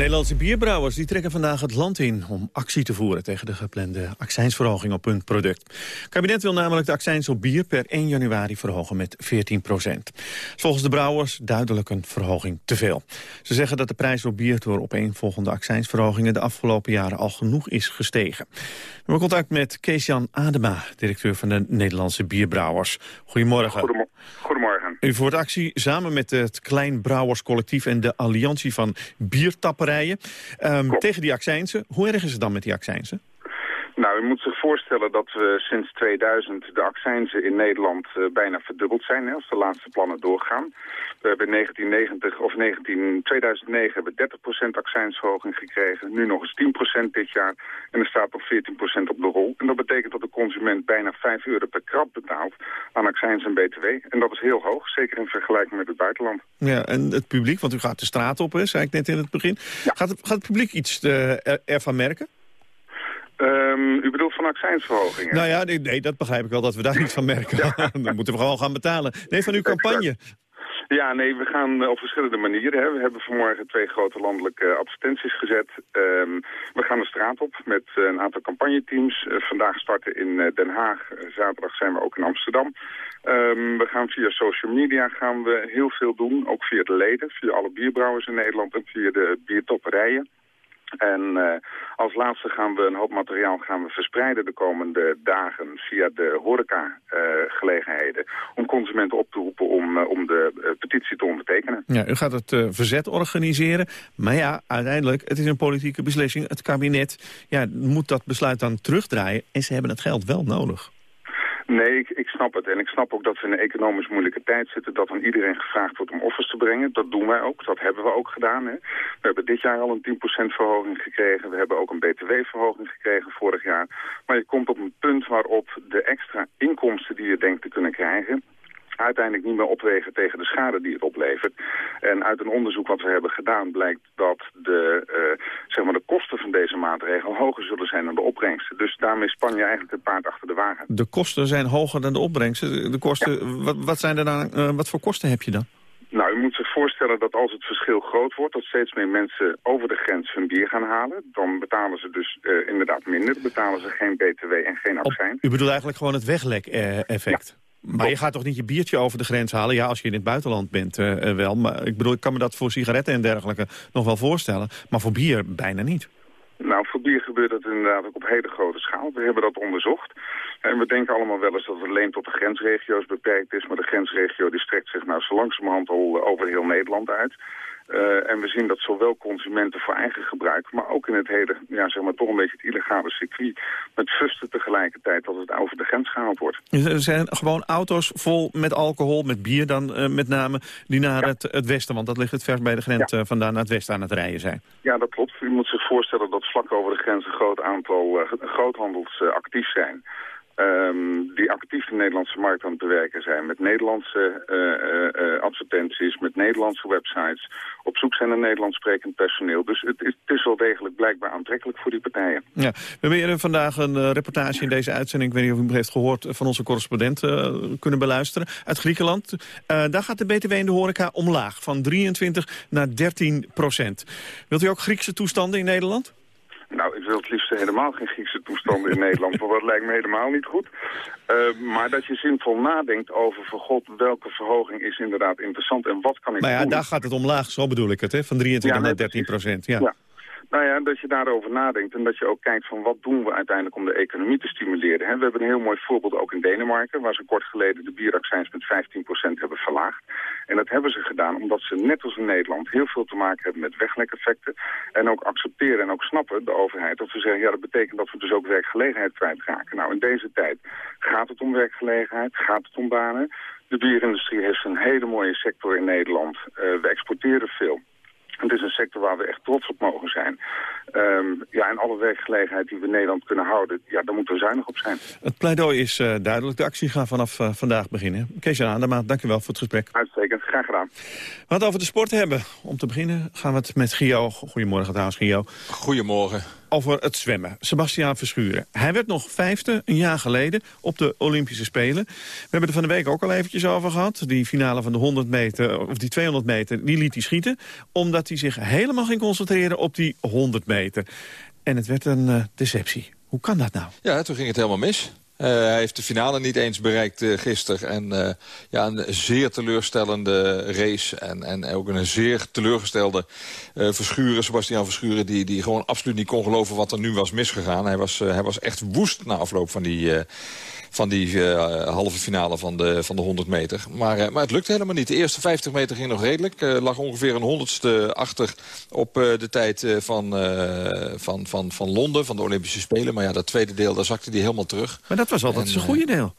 Speaker 2: Nederlandse bierbrouwers die trekken vandaag het land in om actie te voeren tegen de geplande accijnsverhoging op hun product. Het kabinet wil namelijk de accijns op bier per 1 januari verhogen met 14 procent. Volgens de brouwers duidelijk een verhoging te veel. Ze zeggen dat de prijs op bier door opeenvolgende accijnsverhogingen de afgelopen jaren al genoeg is gestegen. We hebben contact met Kees-Jan Adema, directeur van de Nederlandse bierbrouwers. Goedemorgen.
Speaker 30: Goedemorgen. Goedemorgen.
Speaker 2: U voert actie samen met het Klein Brouwerscollectief en de Alliantie van Um, tegen die accijnsen. Hoe erg is het dan met die accijnsen?
Speaker 30: Nou, u moet zich voorstellen dat we sinds 2000 de accijnzen in Nederland uh, bijna verdubbeld zijn, hè, als de laatste plannen doorgaan. We hebben in 1990 of 19, 2009 hebben we 30% accijnsverhoging gekregen, nu nog eens 10% dit jaar en er staat nog 14% op de rol. En dat betekent dat de consument bijna 5 euro per krab betaalt aan accijns en btw. En dat is heel hoog, zeker in vergelijking met het buitenland.
Speaker 2: Ja, en het publiek, want u gaat de straat op, hè, zei ik net in het begin. Ja. Gaat, het, gaat het publiek iets uh, er, ervan merken?
Speaker 30: Um, u bedoelt van accijnsverhogingen?
Speaker 2: Nou ja, nee, nee, dat begrijp ik wel, dat we daar iets van merken. Ja. Dan moeten we gewoon gaan betalen. Nee, van uw campagne.
Speaker 30: Ja, nee, we gaan op verschillende manieren. Hè. We hebben vanmorgen twee grote landelijke advertenties gezet. Um, we gaan de straat op met uh, een aantal campagneteams. Uh, vandaag starten in Den Haag. zaterdag zijn we ook in Amsterdam. Um, we gaan via social media gaan we heel veel doen. Ook via de leden, via alle bierbrouwers in Nederland en via de biertopperijen. En uh, als laatste gaan we een hoop materiaal gaan we verspreiden de komende dagen via de horeca-gelegenheden. Uh, om consumenten op te roepen om, uh, om de petitie te ondertekenen.
Speaker 2: Ja, u gaat het verzet organiseren. Maar ja, uiteindelijk, het is een politieke beslissing. Het kabinet ja, moet dat besluit dan terugdraaien. En ze hebben het geld wel nodig.
Speaker 30: Nee, ik, ik snap het. En ik snap ook dat we in een economisch moeilijke tijd zitten... dat dan iedereen gevraagd wordt om offers te brengen. Dat doen wij ook. Dat hebben we ook gedaan. Hè. We hebben dit jaar al een 10% verhoging gekregen. We hebben ook een btw-verhoging gekregen vorig jaar. Maar je komt op een punt waarop de extra inkomsten die je denkt te kunnen krijgen uiteindelijk niet meer opwegen tegen de schade die het oplevert. En uit een onderzoek wat we hebben gedaan blijkt dat de, uh, zeg maar de kosten van deze maatregel hoger zullen zijn dan de opbrengsten. Dus daarmee span je eigenlijk het paard achter de wagen.
Speaker 2: De kosten zijn hoger dan de opbrengsten? De kosten, wat, wat, zijn er dan, uh, wat voor kosten heb je dan?
Speaker 30: Nou, u moet zich voorstellen dat als het verschil groot wordt... dat steeds meer mensen over de grens hun bier gaan halen... dan betalen ze dus uh, inderdaad minder. Dan betalen ze geen btw en geen accijns.
Speaker 2: U bedoelt eigenlijk gewoon het weglek-effect? Ja. Maar je gaat toch niet je biertje over de grens halen? Ja, als je in het buitenland bent uh, wel. Maar ik bedoel, ik kan me dat voor sigaretten en dergelijke nog wel voorstellen. Maar voor bier bijna niet.
Speaker 30: Nou, voor bier gebeurt dat inderdaad ook op hele grote schaal. We hebben dat onderzocht. En we denken allemaal wel eens dat het alleen tot de grensregio's beperkt is. Maar de grensregio die strekt zich nou zo langzamerhand al over heel Nederland uit. Uh, en we zien dat zowel consumenten voor eigen gebruik, maar ook in het hele, ja, zeg maar toch een beetje het illegale circuit, met fusten tegelijkertijd dat het over de grens gehaald wordt.
Speaker 2: Er zijn gewoon auto's vol met alcohol, met bier dan uh, met name, die naar ja. het, het, westen, want dat ligt het vers bij de grens, ja. uh, vandaan naar het westen aan het rijden zijn.
Speaker 30: Ja, dat klopt. U moet zich voorstellen dat vlak over de grens een groot aantal groothandels actief zijn. Um, die actief de Nederlandse markt aan het bewerken zijn. Met Nederlandse uh, uh, advertenties, met Nederlandse websites. Op zoek zijn naar Nederlands sprekend personeel. Dus het is, wel degelijk blijkbaar aantrekkelijk voor die partijen.
Speaker 2: Ja, we hebben hier vandaag een reportage in deze uitzending... ik weet niet of u het heeft gehoord, van onze correspondent kunnen beluisteren. Uit Griekenland. daar gaat de BTW in de horeca omlaag. Van 23 naar 13 procent. Wilt u ook Griekse toestanden in Nederland?
Speaker 30: Nou, ik wil het liefst helemaal geen Griekse toestanden in Nederland, want dat lijkt me helemaal niet goed. Uh, maar dat je zinvol nadenkt over, van god, welke verhoging is inderdaad interessant en wat kan ik
Speaker 2: Maar ja,
Speaker 30: doen?
Speaker 2: daar gaat het omlaag, zo bedoel ik het, hè? van 23 ja, naar 13 procent. Ja.
Speaker 30: ja. Nou ja, dat je daarover nadenkt en dat je ook kijkt van wat doen we uiteindelijk om de economie te stimuleren. We hebben een heel mooi voorbeeld ook in Denemarken, waar ze kort geleden de bieraccijns met 15% hebben verlaagd. En dat hebben ze gedaan omdat ze net als in Nederland heel veel te maken hebben met weglekeffecten. En ook accepteren en ook snappen, de overheid, dat ze zeggen, ja dat betekent dat we dus ook werkgelegenheid kwijtraken. Nou, in deze tijd gaat het om werkgelegenheid, gaat het om banen. De bierindustrie heeft een hele mooie sector in Nederland. Uh, we exporteren veel. Het is een sector waar we echt trots op mogen zijn. Um, ja, en alle werkgelegenheid die we in Nederland kunnen houden, ja, daar moeten we zuinig op zijn.
Speaker 2: Het pleidooi is uh, duidelijk. De actie gaat vanaf uh, vandaag beginnen. Kees Aandema, dank u wel voor het gesprek.
Speaker 30: Uitstekend, graag gedaan.
Speaker 2: We gaan het over de sport hebben. Om te beginnen gaan we het met Gio. Goedemorgen trouwens, Gio.
Speaker 31: Goedemorgen
Speaker 2: over het zwemmen. Sebastiaan Verschuren. Hij werd nog vijfde een jaar geleden op de Olympische Spelen. We hebben er van de week ook al eventjes over gehad. Die finale van de 100 meter, of die 200 meter, die liet hij schieten. Omdat hij zich helemaal ging concentreren op die 100 meter. En het werd een uh, deceptie. Hoe kan dat nou?
Speaker 31: Ja, toen ging het helemaal mis. Uh, hij heeft de finale niet eens bereikt uh, gisteren. En uh, ja, een zeer teleurstellende race. En, en ook een zeer teleurgestelde Verschuren, Sebastian Verschuren... Die, die gewoon absoluut niet kon geloven wat er nu was misgegaan. Hij was, hij was echt woest na afloop van die van die uh, halve finale van de, van de 100 meter. Maar, uh, maar het lukte helemaal niet. De eerste 50 meter ging nog redelijk. Uh, lag ongeveer een honderdste achter op de tijd van, van, van, van Londen, van de Olympische Spelen. Maar ja, dat tweede deel, daar zakte hij helemaal terug.
Speaker 2: Maar dat was altijd zijn goede deel.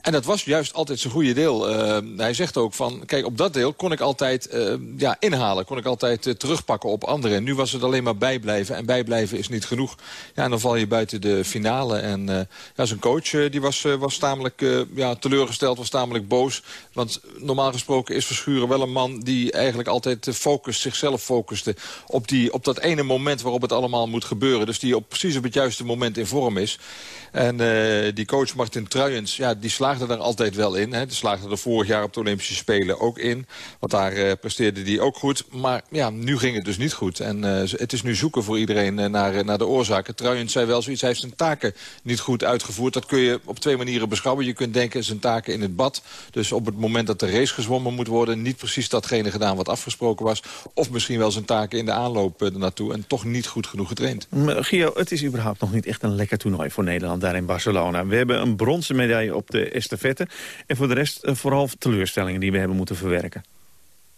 Speaker 31: En dat was juist altijd zijn goede deel. Uh, hij zegt ook van, kijk, op dat deel kon ik altijd uh, ja, inhalen. Kon ik altijd uh, terugpakken op anderen. En nu was het alleen maar bijblijven. En bijblijven is niet genoeg. Ja, en dan val je buiten de finale. En ja, zijn coach die was, was tamelijk ja, teleurgesteld, was tamelijk boos. Want normaal gesproken is Verschuren wel een man... die eigenlijk altijd focust, zichzelf focuste... Op, die, op dat ene moment waarop het allemaal moet gebeuren. Dus die op, precies op het juiste moment in vorm is. En die coach Martin Truijens, ja, die slaagde daar altijd wel in. Hè. Die slaagde er vorig jaar op de Olympische Spelen ook in. Want daar presteerde die ook goed. Maar ja, nu ging het dus niet goed. En het is nu zoeken voor iedereen naar, naar de oorzaken. Truijens zei wel zoiets, hij heeft zijn taken niet goed uitgevoerd. Dat kun je op twee manieren beschouwen. Je kunt denken, zijn taken in het bad. Dus op het moment dat de race gezwommen moet worden... niet precies datgene gedaan wat afgesproken was. Of misschien wel zijn taken in de aanloop ernaartoe. En toch niet goed genoeg getraind.
Speaker 2: Gio, het is überhaupt nog niet echt een lekker toernooi voor Nederland daar in Barcelona. We hebben een bronzen medaille op de estafette. En voor de rest vooral teleurstellingen die we hebben moeten verwerken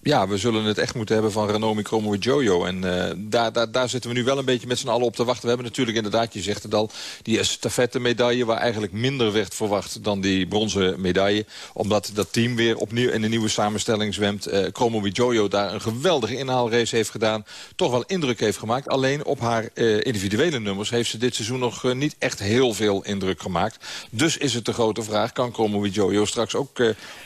Speaker 31: ja, we zullen het echt moeten hebben van Ranomi Jojo. En uh, daar, daar, daar zitten we nu wel een beetje met z'n allen op te wachten. We hebben natuurlijk inderdaad, je zegt het al, die estafette medaille... waar eigenlijk minder werd verwacht dan die bronzen medaille. Omdat dat team weer opnieuw in een nieuwe samenstelling zwemt. Uh, Jojo daar een geweldige inhaalrace heeft gedaan. Toch wel indruk heeft gemaakt. Alleen op haar uh, individuele nummers heeft ze dit seizoen nog niet echt heel veel indruk gemaakt. Dus is het de grote vraag, kan Jojo straks ook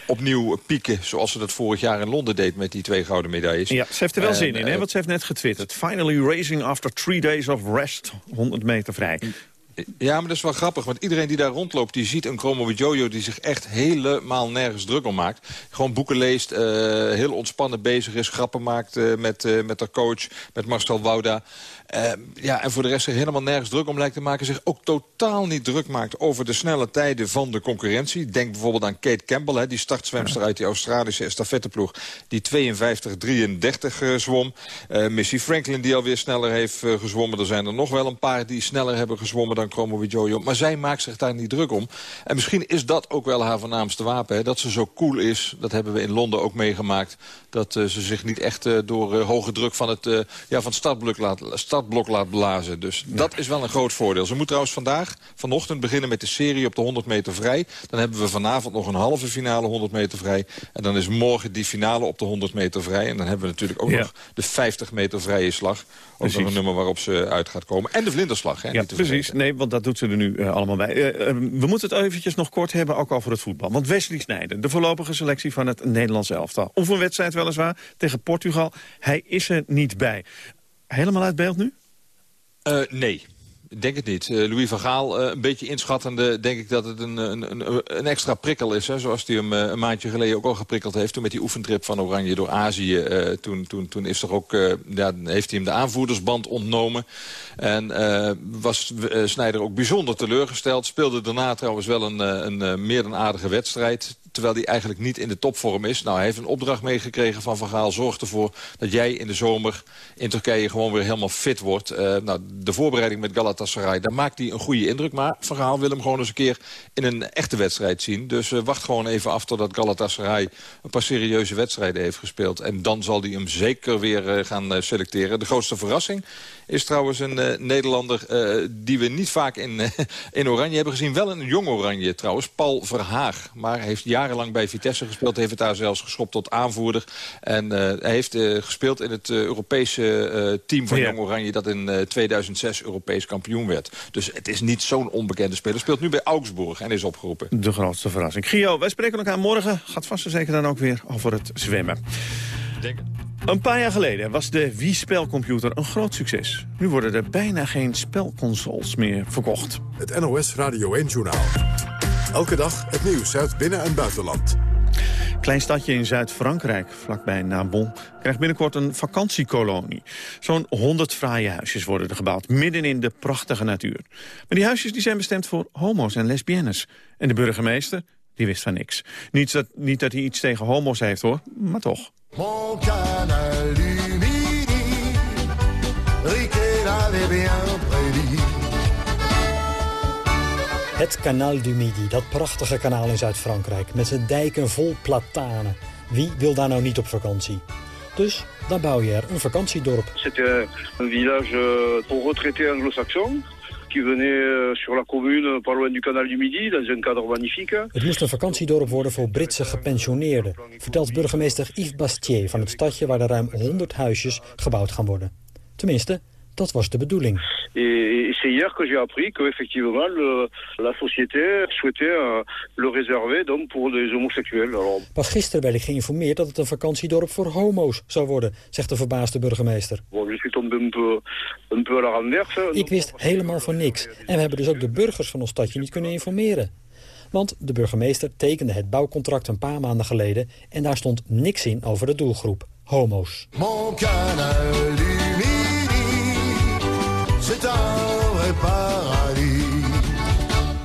Speaker 31: opnieuw pieken... zoals ze dat vorig jaar in Londen deed met die twee gouden medailles.
Speaker 2: Ja, ze heeft er wel zin in, hè? Want ze heeft net getwitterd. Finally racing after three days of rest. 100 meter vrij.
Speaker 31: Ja, maar dat is wel grappig, want iedereen die daar rondloopt... die ziet een Chromo Jojo die zich echt helemaal nergens druk om maakt. Gewoon boeken leest, uh, heel ontspannen bezig is... grappen maakt uh, met, uh, met haar coach, met Marcel Wouda. Uh, ja, en voor de rest zich helemaal nergens druk om lijkt te maken. Zich ook totaal niet druk maakt over de snelle tijden van de concurrentie. Denk bijvoorbeeld aan Kate Campbell, hè, die startzwemster uit die Australische estafetteploeg. Die 52-33 uh, zwom. Uh, Missy Franklin die alweer sneller heeft uh, gezwommen. Er zijn er nog wel een paar die sneller hebben gezwommen dan Chromo Jojo. Maar zij maakt zich daar niet druk om. En misschien is dat ook wel haar voornaamste wapen. Dat ze zo cool is. Dat hebben we in Londen ook meegemaakt. Dat ze zich niet echt door hoge druk van het, ja, van het startblok laat, startblok laat blazen. Dus dat is wel een groot voordeel. Ze moet trouwens vandaag, vanochtend, beginnen met de serie op de 100 meter vrij. Dan hebben we vanavond nog een halve finale 100 meter vrij. En dan is morgen die finale op de 100 meter vrij. En dan hebben we natuurlijk ook nog de 50 meter vrije slag. Ook nog een nummer waarop ze uit gaat komen. En de vlinderslag. Hè,
Speaker 2: ja, precies. Nee, want dat doet ze er nu uh, allemaal bij. Uh, uh, we moeten het eventjes nog kort hebben, ook over het voetbal. Want Wesley Sneijden, de voorlopige selectie van het Nederlands elftal. Oefenwedstrijd weliswaar tegen Portugal. Hij is er niet bij. Helemaal uit beeld nu?
Speaker 31: Uh, nee. Denk het niet. Uh, Louis van Gaal, uh, een beetje inschattende, denk ik dat het een, een, een extra prikkel is. Hè, zoals hij hem uh, een maandje geleden ook al geprikkeld heeft. Toen met die oefentrip van Oranje door Azië. toen, toen, toen is er ook, ja, heeft hij hem de aanvoerdersband ontnomen. En was Snijder ook bijzonder teleurgesteld. Speelde daarna trouwens wel een, een meer dan aardige wedstrijd terwijl hij eigenlijk niet in de topvorm is. Nou, hij heeft een opdracht meegekregen van Van Gaal. Zorg ervoor dat jij in de zomer in Turkije gewoon weer helemaal fit wordt. Nou, de voorbereiding met Galatasaray, daar maakt hij een goede indruk. Maar Van Gaal wil hem gewoon eens een keer in een echte wedstrijd zien. Dus uh, wacht gewoon even af totdat Galatasaray een paar serieuze wedstrijden heeft gespeeld. En dan zal hij hem zeker weer uh, gaan selecteren. De grootste verrassing is trouwens een uh, Nederlander uh, die we niet vaak in, uh, in Oranje hebben gezien. Wel een jong Oranje trouwens, Paul Verhaag. Maar hij heeft jarenlang bij Vitesse gespeeld. Heeft het daar zelfs geschopt tot aanvoerder. En hij heeft gespeeld in het Europese team van ja. Jong Oranje... dat in 2006 Europees kampioen werd. Dus het is niet zo'n onbekende speler. Speelt nu bij Augsburg en is opgeroepen.
Speaker 2: De grootste verrassing. Gio, wij spreken elkaar morgen. Gaat vast en zeker dan ook weer over het zwemmen.
Speaker 31: Denk
Speaker 2: een paar jaar geleden was de Wii-spelcomputer een groot succes. Nu worden er bijna geen spelconsoles meer verkocht.
Speaker 1: Het NOS Radio 1-journaal. Elke dag het nieuws uit binnen- en buitenland.
Speaker 2: Klein stadje in Zuid-Frankrijk, vlakbij Narbonne, krijgt binnenkort een vakantiekolonie. Zo'n 100 fraaie huisjes worden er gebouwd, midden in de prachtige natuur. Maar die huisjes die zijn bestemd voor homo's en lesbiennes. En de burgemeester, die wist van niks. Niet dat, niet dat hij iets tegen homo's heeft hoor, maar toch. Mon canal du midi,
Speaker 32: bien prédit. Het Canal du Midi, dat prachtige kanaal in Zuid-Frankrijk... met zijn dijken vol platanen. Wie wil daar nou niet op vakantie? Dus dan bouw je er een vakantiedorp.
Speaker 33: C'était un village euh, pour retraités anglo-saxons qui euh, sur la commune, pas loin du canal du Midi, dans un cadre magnifique.
Speaker 32: Het moest een vakantiedorp worden voor Britse gepensioneerden, vertelt burgemeester Yves Bastier van het stadje waar er ruim 100 huisjes gebouwd gaan worden. Tenminste, dat was de bedoeling.
Speaker 33: Et c'est hier que j'ai appris que effectivement le, la société souhaitait euh, le réserver donc pour les homoseksuels. Alors...
Speaker 32: Pas gisteren werd ik geïnformeerd dat het een vakantiedorp voor homo's zou worden, zegt de verbaasde burgemeester. Ik wist helemaal van niks. En we hebben dus ook de burgers van ons stadje niet kunnen informeren. Want de burgemeester tekende het bouwcontract een paar maanden geleden... en daar stond niks in over de doelgroep, homo's.
Speaker 9: Paradis.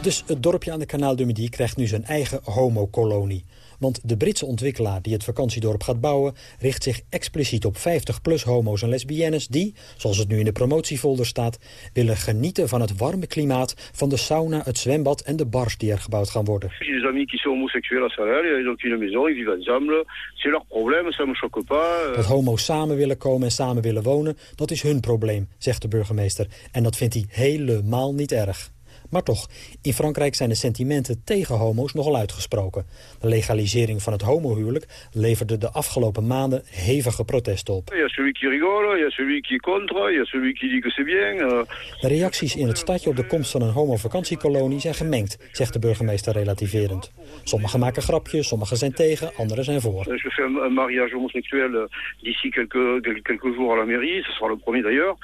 Speaker 32: Dus het dorpje aan de Kanaal du Midi krijgt nu zijn eigen homokolonie. Want de Britse ontwikkelaar die het vakantiedorp gaat bouwen... richt zich expliciet op 50-plus homo's en lesbiennes die, zoals het nu in de promotiefolder staat... willen genieten van het warme klimaat van de sauna, het zwembad en de bars die er gebouwd gaan worden.
Speaker 33: J'ai des amis qui sont homosexuels à Saint-Hel, ils ont une maison, ils vivent ensemble. C'est leur problème, ça me choque pas.
Speaker 32: Dat homo's samen willen komen en samen willen wonen, dat is hun probleem, zegt de burgemeester. En dat vindt hij helemaal niet erg. Maar toch, in Frankrijk zijn de sentimenten tegen homo's nogal uitgesproken. De legalisering van het homohuwelijk leverde de afgelopen maanden hevige protesten op.
Speaker 33: Il y a celui qui rigole, il y a celui qui est contre, il y a celui qui dit que c'est bien.
Speaker 32: De reacties in het stadje op de komst van een homo-vakantiekolonie zijn gemengd, zegt de burgemeester relativerend. Sommigen maken grapjes, sommigen zijn tegen, anderen zijn voor.
Speaker 33: Je fais un, mariage homosexuel euh, d'ici quelques, quel- quelques jours à la mairie, ce sera le premier d'ailleurs.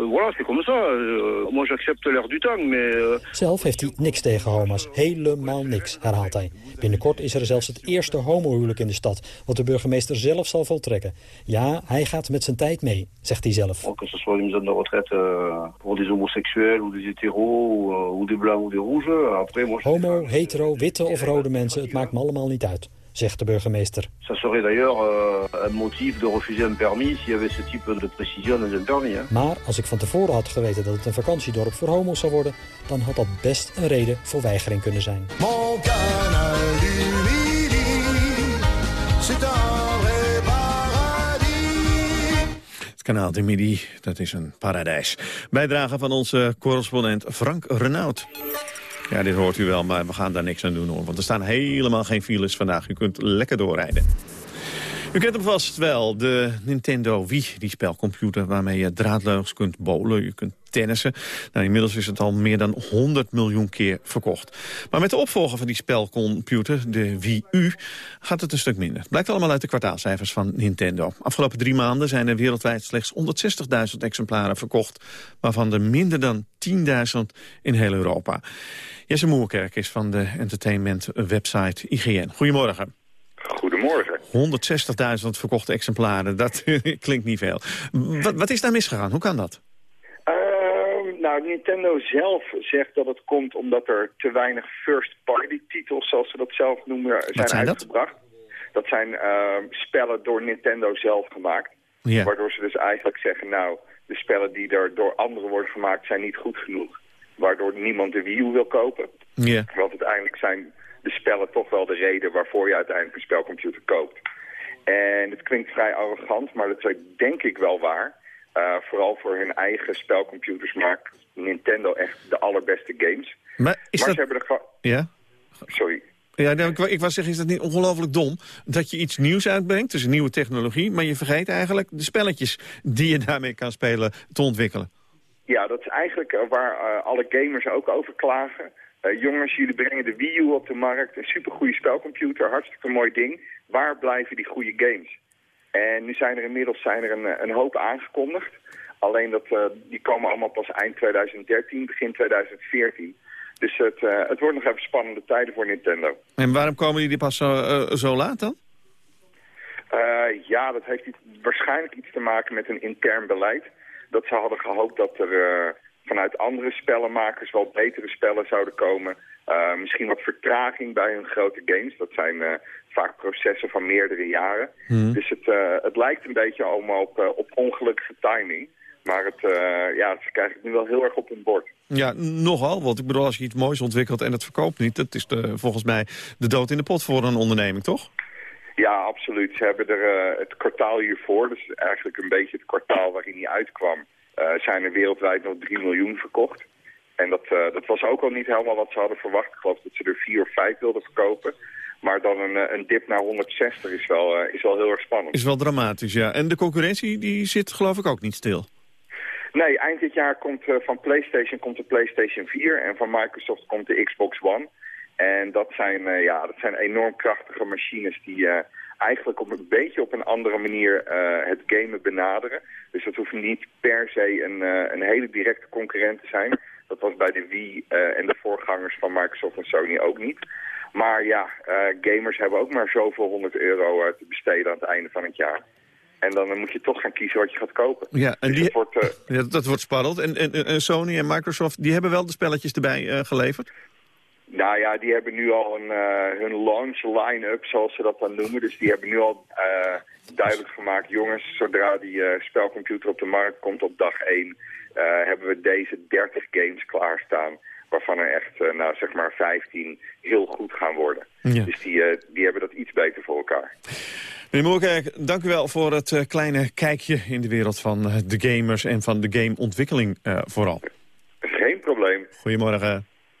Speaker 33: Euh, voilà, c'est comme ça. Euh, moi j'accepte l'air du temps, mais... euh,
Speaker 32: Zelf heeft hij niks tegen homo's. Helemaal niks, herhaalt hij. Binnenkort is er zelfs het eerste homohuwelijk in de stad... wat de burgemeester zelf zal voltrekken. Ja, hij gaat met zijn tijd mee, zegt hij zelf.
Speaker 33: que ce soit une zone de retraite pour des homosexuels ou des hétéros ou, des blancs ou des rouges.
Speaker 32: Homo, hetero, witte of rode mensen, het maakt me allemaal niet uit, zegt de burgemeester.
Speaker 33: ça serait d'ailleurs euh, un motif de refuser un permis s'il y avait ce type de précision dans un permis. Hein.
Speaker 32: Maar als ik van tevoren had geweten dat het een vakantiedorp voor homo's zou worden... dan had dat best een reden voor weigering kunnen zijn.
Speaker 2: Het kanaal de Midi, dat is een paradijs. Bijdrage van onze correspondent Frank Renaud. Ja, dit hoort u wel, maar we gaan daar niks aan doen hoor. Want er staan helemaal geen files vandaag. U kunt lekker doorrijden. U kent hem vast wel, de Nintendo Wii, die spelcomputer... waarmee je draadloos kunt bowlen, je kunt tennissen. Nou, inmiddels is het al meer dan 100 miljoen keer verkocht. Maar met de opvolger van die spelcomputer, de Wii U, gaat het een stuk minder. Blijkt allemaal uit de kwartaalcijfers van Nintendo. Afgelopen drie maanden zijn er wereldwijd slechts 160.000 exemplaren verkocht... waarvan er minder dan 10.000 in heel Europa. Jesse Moerkerk is van de entertainment website IGN. Goedemorgen.
Speaker 34: Goedemorgen.
Speaker 2: 160.000 verkochte exemplaren, dat klinkt niet veel. Wat, wat is daar misgegaan? Hoe kan dat?
Speaker 34: Ehm, nou, Nintendo zelf zegt dat het komt omdat er te weinig first-party titels, zoals ze dat zelf noemen, zijn, uitgebracht. Dat zijn ehm, spellen door Nintendo zelf gemaakt. Waardoor ze dus eigenlijk zeggen, nou, de spellen die er door anderen worden gemaakt zijn niet goed genoeg. Waardoor niemand de Wii U wil kopen.
Speaker 2: Ja.
Speaker 34: Want uiteindelijk zijn de spellen toch wel de reden waarvoor je uiteindelijk een spelcomputer koopt. En het klinkt vrij arrogant, maar dat is denk ik wel waar. Eh, vooral voor hun eigen spelcomputers maakt Nintendo echt de allerbeste games.
Speaker 2: Maar is
Speaker 34: maar
Speaker 2: dat...
Speaker 34: ze hebben er gewoon...
Speaker 2: Ja?
Speaker 34: Sorry.
Speaker 2: Ja, nou, ik, ik wou zeggen, is dat niet ongelooflijk dom? Dat je iets nieuws uitbrengt, dus een nieuwe technologie... maar je vergeet eigenlijk de spelletjes die je daarmee kan spelen te ontwikkelen.
Speaker 34: Ja, dat is eigenlijk eh, waar eh, alle gamers ook over klagen. Eh, jongens, jullie brengen de Wii U op de markt. Een supergoeie spelcomputer, hartstikke mooi ding. Waar blijven die goede games? En nu zijn er inmiddels zijn er een, een hoop aangekondigd. Alleen dat, die komen allemaal pas eind 2013, begin 2014. Dus het, eh, het wordt nog even spannende tijden voor Nintendo.
Speaker 2: En waarom komen die pas zo, zo laat dan?
Speaker 34: Ja, dat heeft iets, waarschijnlijk iets te maken met een intern beleid. Dat ze hadden gehoopt dat er eh, vanuit andere spellenmakers wel betere spellen zouden komen. Eh, misschien wat vertraging bij hun grote games. Dat zijn eh, vaak processen van meerdere jaren.
Speaker 2: Hmm.
Speaker 34: Dus het, het lijkt een beetje allemaal op, op ongelukkige timing. Maar het, ja, ze krijgen het nu wel heel erg op hun bord.
Speaker 2: Ja, nogal. Want ik bedoel, als je iets moois ontwikkelt en het verkoopt niet... dat is de, volgens mij de dood in de pot voor een onderneming, toch?
Speaker 34: Ja, absoluut. Ze hebben er eh, het kwartaal hiervoor, dus eigenlijk een beetje het kwartaal waarin hij uitkwam, eh, zijn er wereldwijd nog 3 miljoen verkocht. En dat, eh, dat was ook al niet helemaal wat ze hadden verwacht. Ik geloof dat ze er 4 of 5 wilden verkopen. Maar dan een, een dip naar 160 is wel, is wel heel erg spannend.
Speaker 2: Is wel dramatisch, ja. En de concurrentie die zit geloof ik ook niet stil.
Speaker 34: Nee, eind dit jaar komt van PlayStation komt de PlayStation 4 en van Microsoft komt de Xbox One. En dat zijn, eh, ja, dat zijn enorm krachtige machines die eh, eigenlijk op een beetje op een andere manier eh, het gamen benaderen. Dus dat hoeft niet per se een, een hele directe concurrent te zijn. Dat was bij de Wii en de voorgangers van Microsoft en Sony ook niet. Maar ja, gamers hebben ook maar zoveel 100 euro te besteden aan het einde van het jaar. En dan moet je toch gaan kiezen wat je gaat kopen.
Speaker 2: Ja, en
Speaker 34: Dus
Speaker 2: die,
Speaker 34: dat wordt,
Speaker 2: ja, dat wordt spannend. En, en, en Sony en Microsoft, die hebben wel de spelletjes erbij geleverd?
Speaker 34: Nou ja, die hebben nu al een, uh, hun launch line-up, zoals ze dat dan noemen. Dus die hebben nu al uh, duidelijk gemaakt, jongens, zodra die uh, spelcomputer op de markt komt op dag 1, hebben we deze 30 games klaarstaan. Waarvan er echt, nou zeg maar, 15 heel goed gaan worden.
Speaker 2: Ja.
Speaker 34: Dus die, die hebben dat iets beter voor elkaar.
Speaker 2: Meneer Moerkerk, dank u wel voor het kleine kijkje in de wereld van de gamers en van de gameontwikkeling vooral.
Speaker 34: Geen probleem.
Speaker 2: Goedemorgen.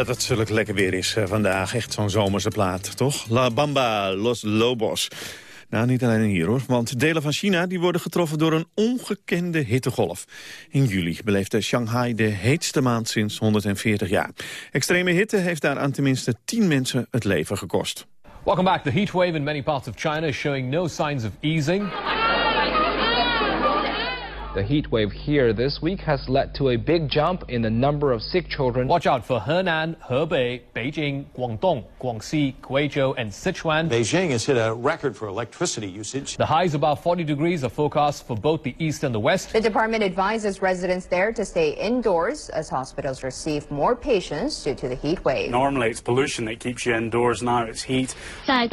Speaker 2: Omdat het zulk lekker weer is uh, vandaag. Echt zo'n zomerse plaat, toch? La Bamba, Los Lobos. Nou, niet alleen hier hoor, want delen van China die worden getroffen door een ongekende hittegolf. In juli beleefde Shanghai de heetste maand sinds 140 jaar. Extreme hitte heeft daar aan tenminste 10 mensen het leven gekost.
Speaker 24: Welcome back. The heat wave in many parts of China is showing no signs of easing.
Speaker 35: The heat wave here this week has led to a big jump in the number of sick children.
Speaker 24: Watch out for Henan, Hebei, Beijing, Guangdong, Guangxi, Guizhou, and Sichuan.
Speaker 36: Beijing has hit a record for electricity usage.
Speaker 24: The high is about 40 degrees A forecast for both the east and the west.
Speaker 37: The department advises residents there to stay indoors as hospitals receive more patients due to the heat wave.
Speaker 38: Normally it's pollution that keeps you indoors, now it's heat.
Speaker 36: At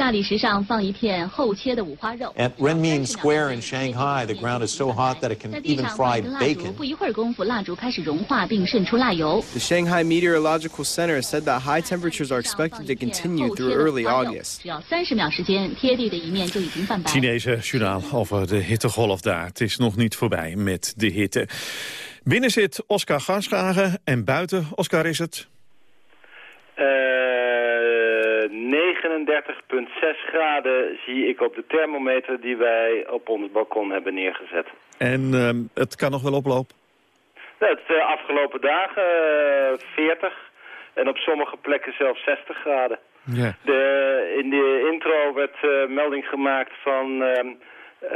Speaker 36: Renmin Square in Shanghai, the ground is so hot that it can even
Speaker 39: 上
Speaker 36: fry
Speaker 39: 放一根蜡烛，
Speaker 36: bacon.
Speaker 39: 不一会儿功夫，蜡烛开始融化并渗出蜡油。
Speaker 20: The Shanghai Meteorological Center said that high temperatures are expected to continue through early August.
Speaker 39: 只要三十秒时间，贴地的一面就已经泛白。
Speaker 2: Chinese journaal over de hittegolf daar. Het is nog niet voorbij met de hitte. Binnen zit Oscar Garschagen en buiten, Oscar, is het?
Speaker 40: Eh, 39,6 graden zie ik op de thermometer die wij op ons balkon hebben neergezet.
Speaker 2: En ehm, het kan nog wel oplopen?
Speaker 40: Nou, het de afgelopen dagen eh, 40 en op sommige plekken zelfs 60 graden.
Speaker 2: Ja.
Speaker 40: De, in de intro werd eh, melding gemaakt van ehm, Uh,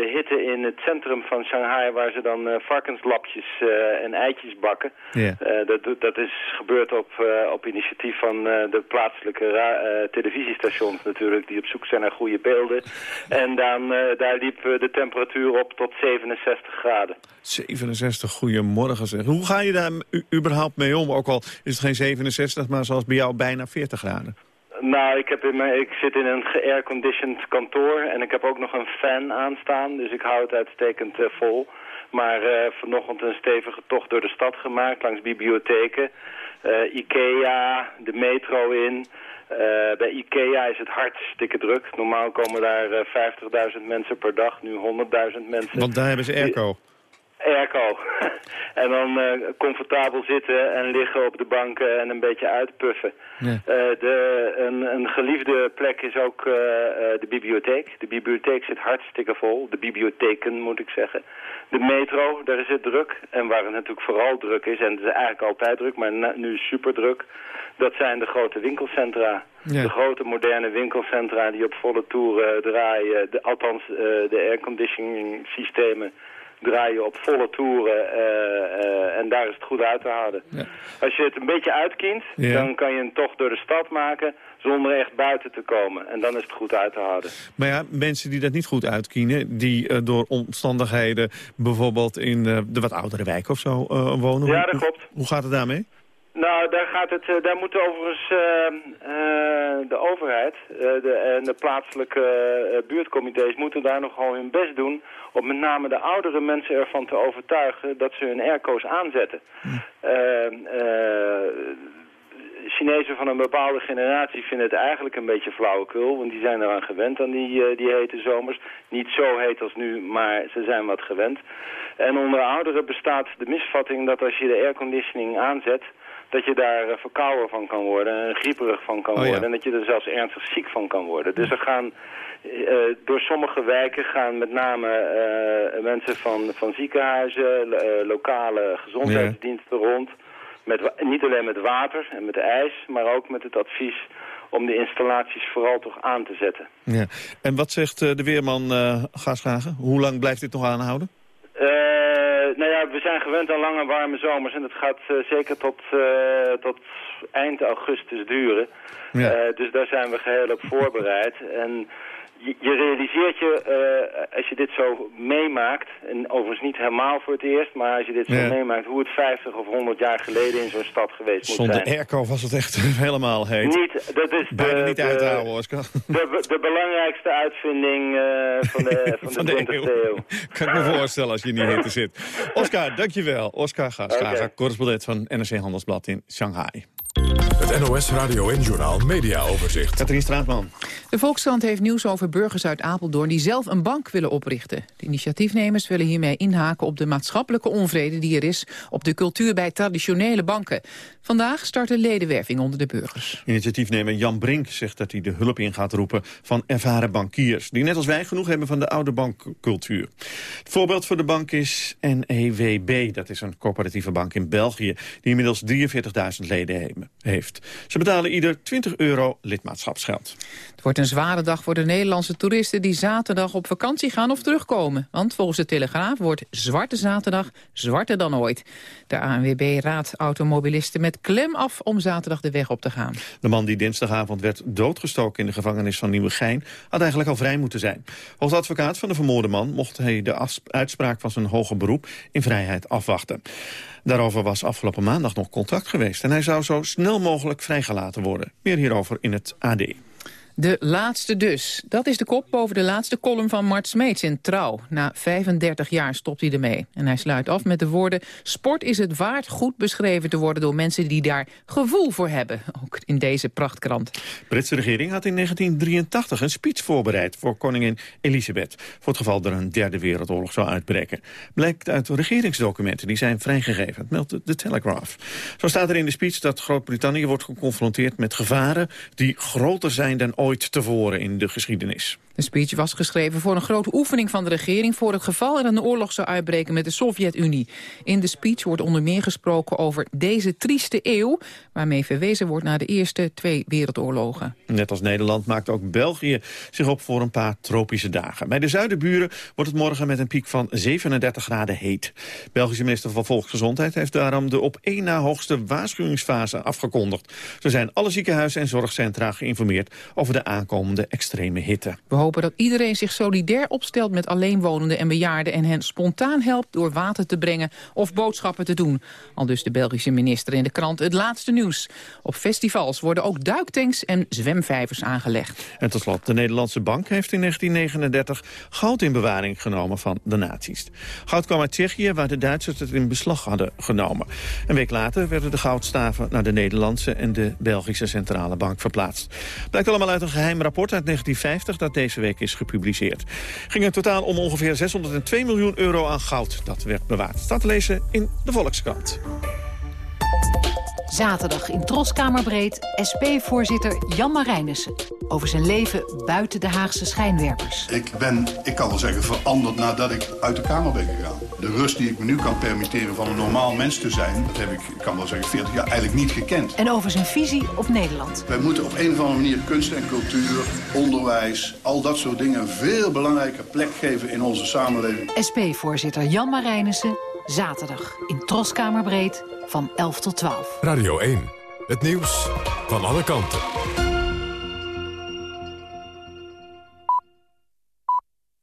Speaker 40: de hitte in het centrum van Shanghai, waar ze dan uh, varkenslapjes uh, en eitjes bakken.
Speaker 2: Yeah.
Speaker 40: dat, dat is gebeurd op, op initiatief van de plaatselijke televisiestations natuurlijk, die op zoek zijn naar goede beelden. En dan, daar liep de temperatuur op tot 67 graden.
Speaker 2: 67, goedemorgen zeg. Hoe ga je daar überhaupt mee om? Ook al is het geen 67, maar zoals bij jou bijna 40 graden.
Speaker 40: Nou, ik, heb in mijn, ik zit in een geairconditioned kantoor en ik heb ook nog een fan aanstaan. Dus ik hou het uitstekend uh, vol. Maar uh, vanochtend een stevige tocht door de stad gemaakt, langs bibliotheken. Uh, Ikea, de metro in. bij Ikea is het hartstikke druk. Normaal komen daar 50.000 mensen per dag, nu 100.000 mensen.
Speaker 2: Want daar hebben ze airco.
Speaker 40: Airco. en dan uh, comfortabel zitten en liggen op de banken en een beetje uitpuffen.
Speaker 2: Ja.
Speaker 40: Uh, de, een, een, geliefde plek is ook uh, de bibliotheek. De bibliotheek zit hartstikke vol. De bibliotheken moet ik zeggen. De metro, daar is het druk. En waar het natuurlijk vooral druk is, en het is eigenlijk altijd druk, maar nu super druk. Dat zijn de grote winkelcentra.
Speaker 2: Ja.
Speaker 40: De grote moderne winkelcentra die op volle toeren draaien. De, althans, de airconditioning systemen draaien op volle toeren uh, uh, en daar is het goed uit te houden.
Speaker 2: Ja.
Speaker 40: Als je het een beetje uitkient,
Speaker 2: Ja.
Speaker 40: dan kan je een tocht door de stad maken zonder echt buiten te komen. En dan is het goed uit te houden.
Speaker 2: Maar ja, mensen die dat niet goed uitkienen... die uh, door omstandigheden bijvoorbeeld in de wat oudere wijk of zo wonen...
Speaker 40: Ja, dat
Speaker 2: hoe,
Speaker 40: klopt.
Speaker 2: Hoe gaat het daarmee?
Speaker 40: Nou, daar, gaat het, daar moet overigens de overheid de, en de plaatselijke buurtcomité's moeten daar nogal hun best doen om met name de oudere mensen ervan te overtuigen dat ze hun airco's aanzetten. Uh, uh, Chinezen van een bepaalde generatie vinden het eigenlijk een beetje flauwekul, want die zijn eraan gewend aan die, die hete zomers. Niet zo heet als nu, maar ze zijn wat gewend. En onder ouderen bestaat de misvatting dat als je de airconditioning aanzet, dat je daar uh, verkouden van kan worden en grieperig van kan
Speaker 2: Oh, ja.
Speaker 40: worden. En dat je er zelfs ernstig ziek van kan worden. Dus er gaan uh, door sommige wijken gaan met name uh, mensen van, van ziekenhuizen, lokale gezondheidsdiensten rond. Met, niet alleen met water en met ijs, maar ook met het advies om de installaties vooral toch aan te zetten.
Speaker 2: Ja. En wat zegt de weerman Gaasgragen? Hoe lang blijft dit nog aanhouden?
Speaker 40: Nou ja, we zijn gewend aan lange warme zomers en het gaat uh, zeker tot, uh, tot eind augustus duren.
Speaker 2: Ja.
Speaker 40: Dus daar zijn we geheel op voorbereid. En je, je realiseert je, als je dit zo meemaakt, en overigens niet helemaal voor het eerst, maar als je dit zo
Speaker 2: Ja.
Speaker 40: meemaakt, hoe het 50 of 100 jaar geleden in zo'n stad geweest moet
Speaker 2: Zonder
Speaker 40: zijn.
Speaker 2: airco was het echt helemaal heet.
Speaker 40: Niet, dat is de,
Speaker 2: Bijna niet
Speaker 40: de-
Speaker 2: uit te houden, Oscar.
Speaker 40: De, de belangrijkste uitvinding eh, van de, van de, 20e eeuw.
Speaker 2: Kan ik me voorstellen als je in die hitte zit. Oscar, dankjewel. Oscar Gaasgragen,
Speaker 40: Oké.
Speaker 2: correspondent van NRC Handelsblad in Shanghai.
Speaker 1: Het NOS Radio en Journaal Media Overzicht.
Speaker 2: Katrien Straatman.
Speaker 41: De Volkskrant heeft nieuws over burgers uit Apeldoorn die zelf een bank willen oprichten. De initiatiefnemers willen hiermee inhaken op de maatschappelijke onvrede die er is op de cultuur bij traditionele banken. Vandaag start de ledenwerving onder de burgers.
Speaker 2: Initiatiefnemer Jan Brink zegt dat hij de hulp in gaat roepen van ervaren bankiers... die net als wij genoeg hebben van de oude bankcultuur. Het voorbeeld voor de bank is NEWB. Dat is een coöperatieve bank in België die inmiddels 43.000 leden he- heeft. Ze betalen ieder 20 euro lidmaatschapsgeld.
Speaker 41: Het wordt een zware dag voor de Nederlandse toeristen die zaterdag op vakantie gaan of terugkomen. Want volgens de Telegraaf wordt Zwarte Zaterdag zwarter dan ooit. De ANWB raadt automobilisten met klem af om zaterdag de weg op te gaan.
Speaker 2: De man die dinsdagavond werd doodgestoken in de gevangenis van Nieuwegein... had eigenlijk al vrij moeten zijn. De advocaat van de vermoorde man mocht hij de uitspraak van zijn hoger beroep in vrijheid afwachten. Daarover was afgelopen maandag nog contact geweest... en hij zou zo snel mogelijk vrijgelaten worden. Meer hierover in het AD.
Speaker 41: De laatste dus. Dat is de kop boven de laatste column van Mart Smeets in Trouw. Na 35 jaar stopt hij ermee. En hij sluit af met de woorden... Sport is het waard goed beschreven te worden door mensen die daar gevoel voor hebben. Ook in deze prachtkrant.
Speaker 2: De Britse regering had in 1983 een speech voorbereid voor koningin Elisabeth... voor het geval er een derde wereldoorlog zou uitbreken. Blijkt uit regeringsdocumenten die zijn vrijgegeven, meldt de- de Telegraph. Zo staat er in de speech dat Groot-Brittannië wordt geconfronteerd met gevaren... die groter zijn dan ooit tevoren in de geschiedenis.
Speaker 41: De speech was geschreven voor een grote oefening van de regering... voor het geval er een oorlog zou uitbreken met de Sovjet-Unie. In de speech wordt onder meer gesproken over deze trieste eeuw... waarmee verwezen wordt naar de eerste twee wereldoorlogen.
Speaker 2: Net als Nederland maakt ook België zich op voor een paar tropische dagen. Bij de zuidenburen wordt het morgen met een piek van 37 graden heet. Belgische minister van Volksgezondheid heeft daarom de op één na hoogste waarschuwingsfase afgekondigd. Zo zijn alle ziekenhuizen en zorgcentra geïnformeerd over de aankomende extreme hitte.
Speaker 41: Dat iedereen zich solidair opstelt met alleenwonenden en bejaarden... en hen spontaan helpt door water te brengen of boodschappen te doen. Al dus de Belgische minister in de krant Het Laatste Nieuws. Op festivals worden ook duiktanks en zwemvijvers aangelegd.
Speaker 2: En tot slot, de Nederlandse bank heeft in 1939 goud in bewaring genomen van de nazi's. Goud kwam uit Tsjechië, waar de Duitsers het in beslag hadden genomen. Een week later werden de goudstaven naar de Nederlandse en de Belgische Centrale Bank verplaatst. Blijkt allemaal uit een geheim rapport uit 1950 dat deze week is gepubliceerd. Ging in totaal om ongeveer 602 miljoen euro aan goud dat werd bewaard. Staat te lezen in de Volkskrant.
Speaker 42: Zaterdag in Troskamerbreed SP-voorzitter Jan Marijnissen... over zijn leven buiten de Haagse schijnwerpers.
Speaker 43: Ik ben, ik kan wel zeggen, veranderd nadat ik uit de Kamer ben gegaan. De rust die ik me nu kan permitteren van een normaal mens te zijn... dat heb ik, ik kan wel zeggen, 40 jaar eigenlijk niet gekend.
Speaker 42: En over zijn visie op Nederland.
Speaker 43: Wij moeten op een of andere manier kunst en cultuur, onderwijs... al dat soort dingen een veel belangrijker plek geven in onze samenleving.
Speaker 42: SP-voorzitter Jan Marijnissen, zaterdag in Troskamerbreed van 11 tot 12.
Speaker 1: Radio 1, het nieuws van alle kanten.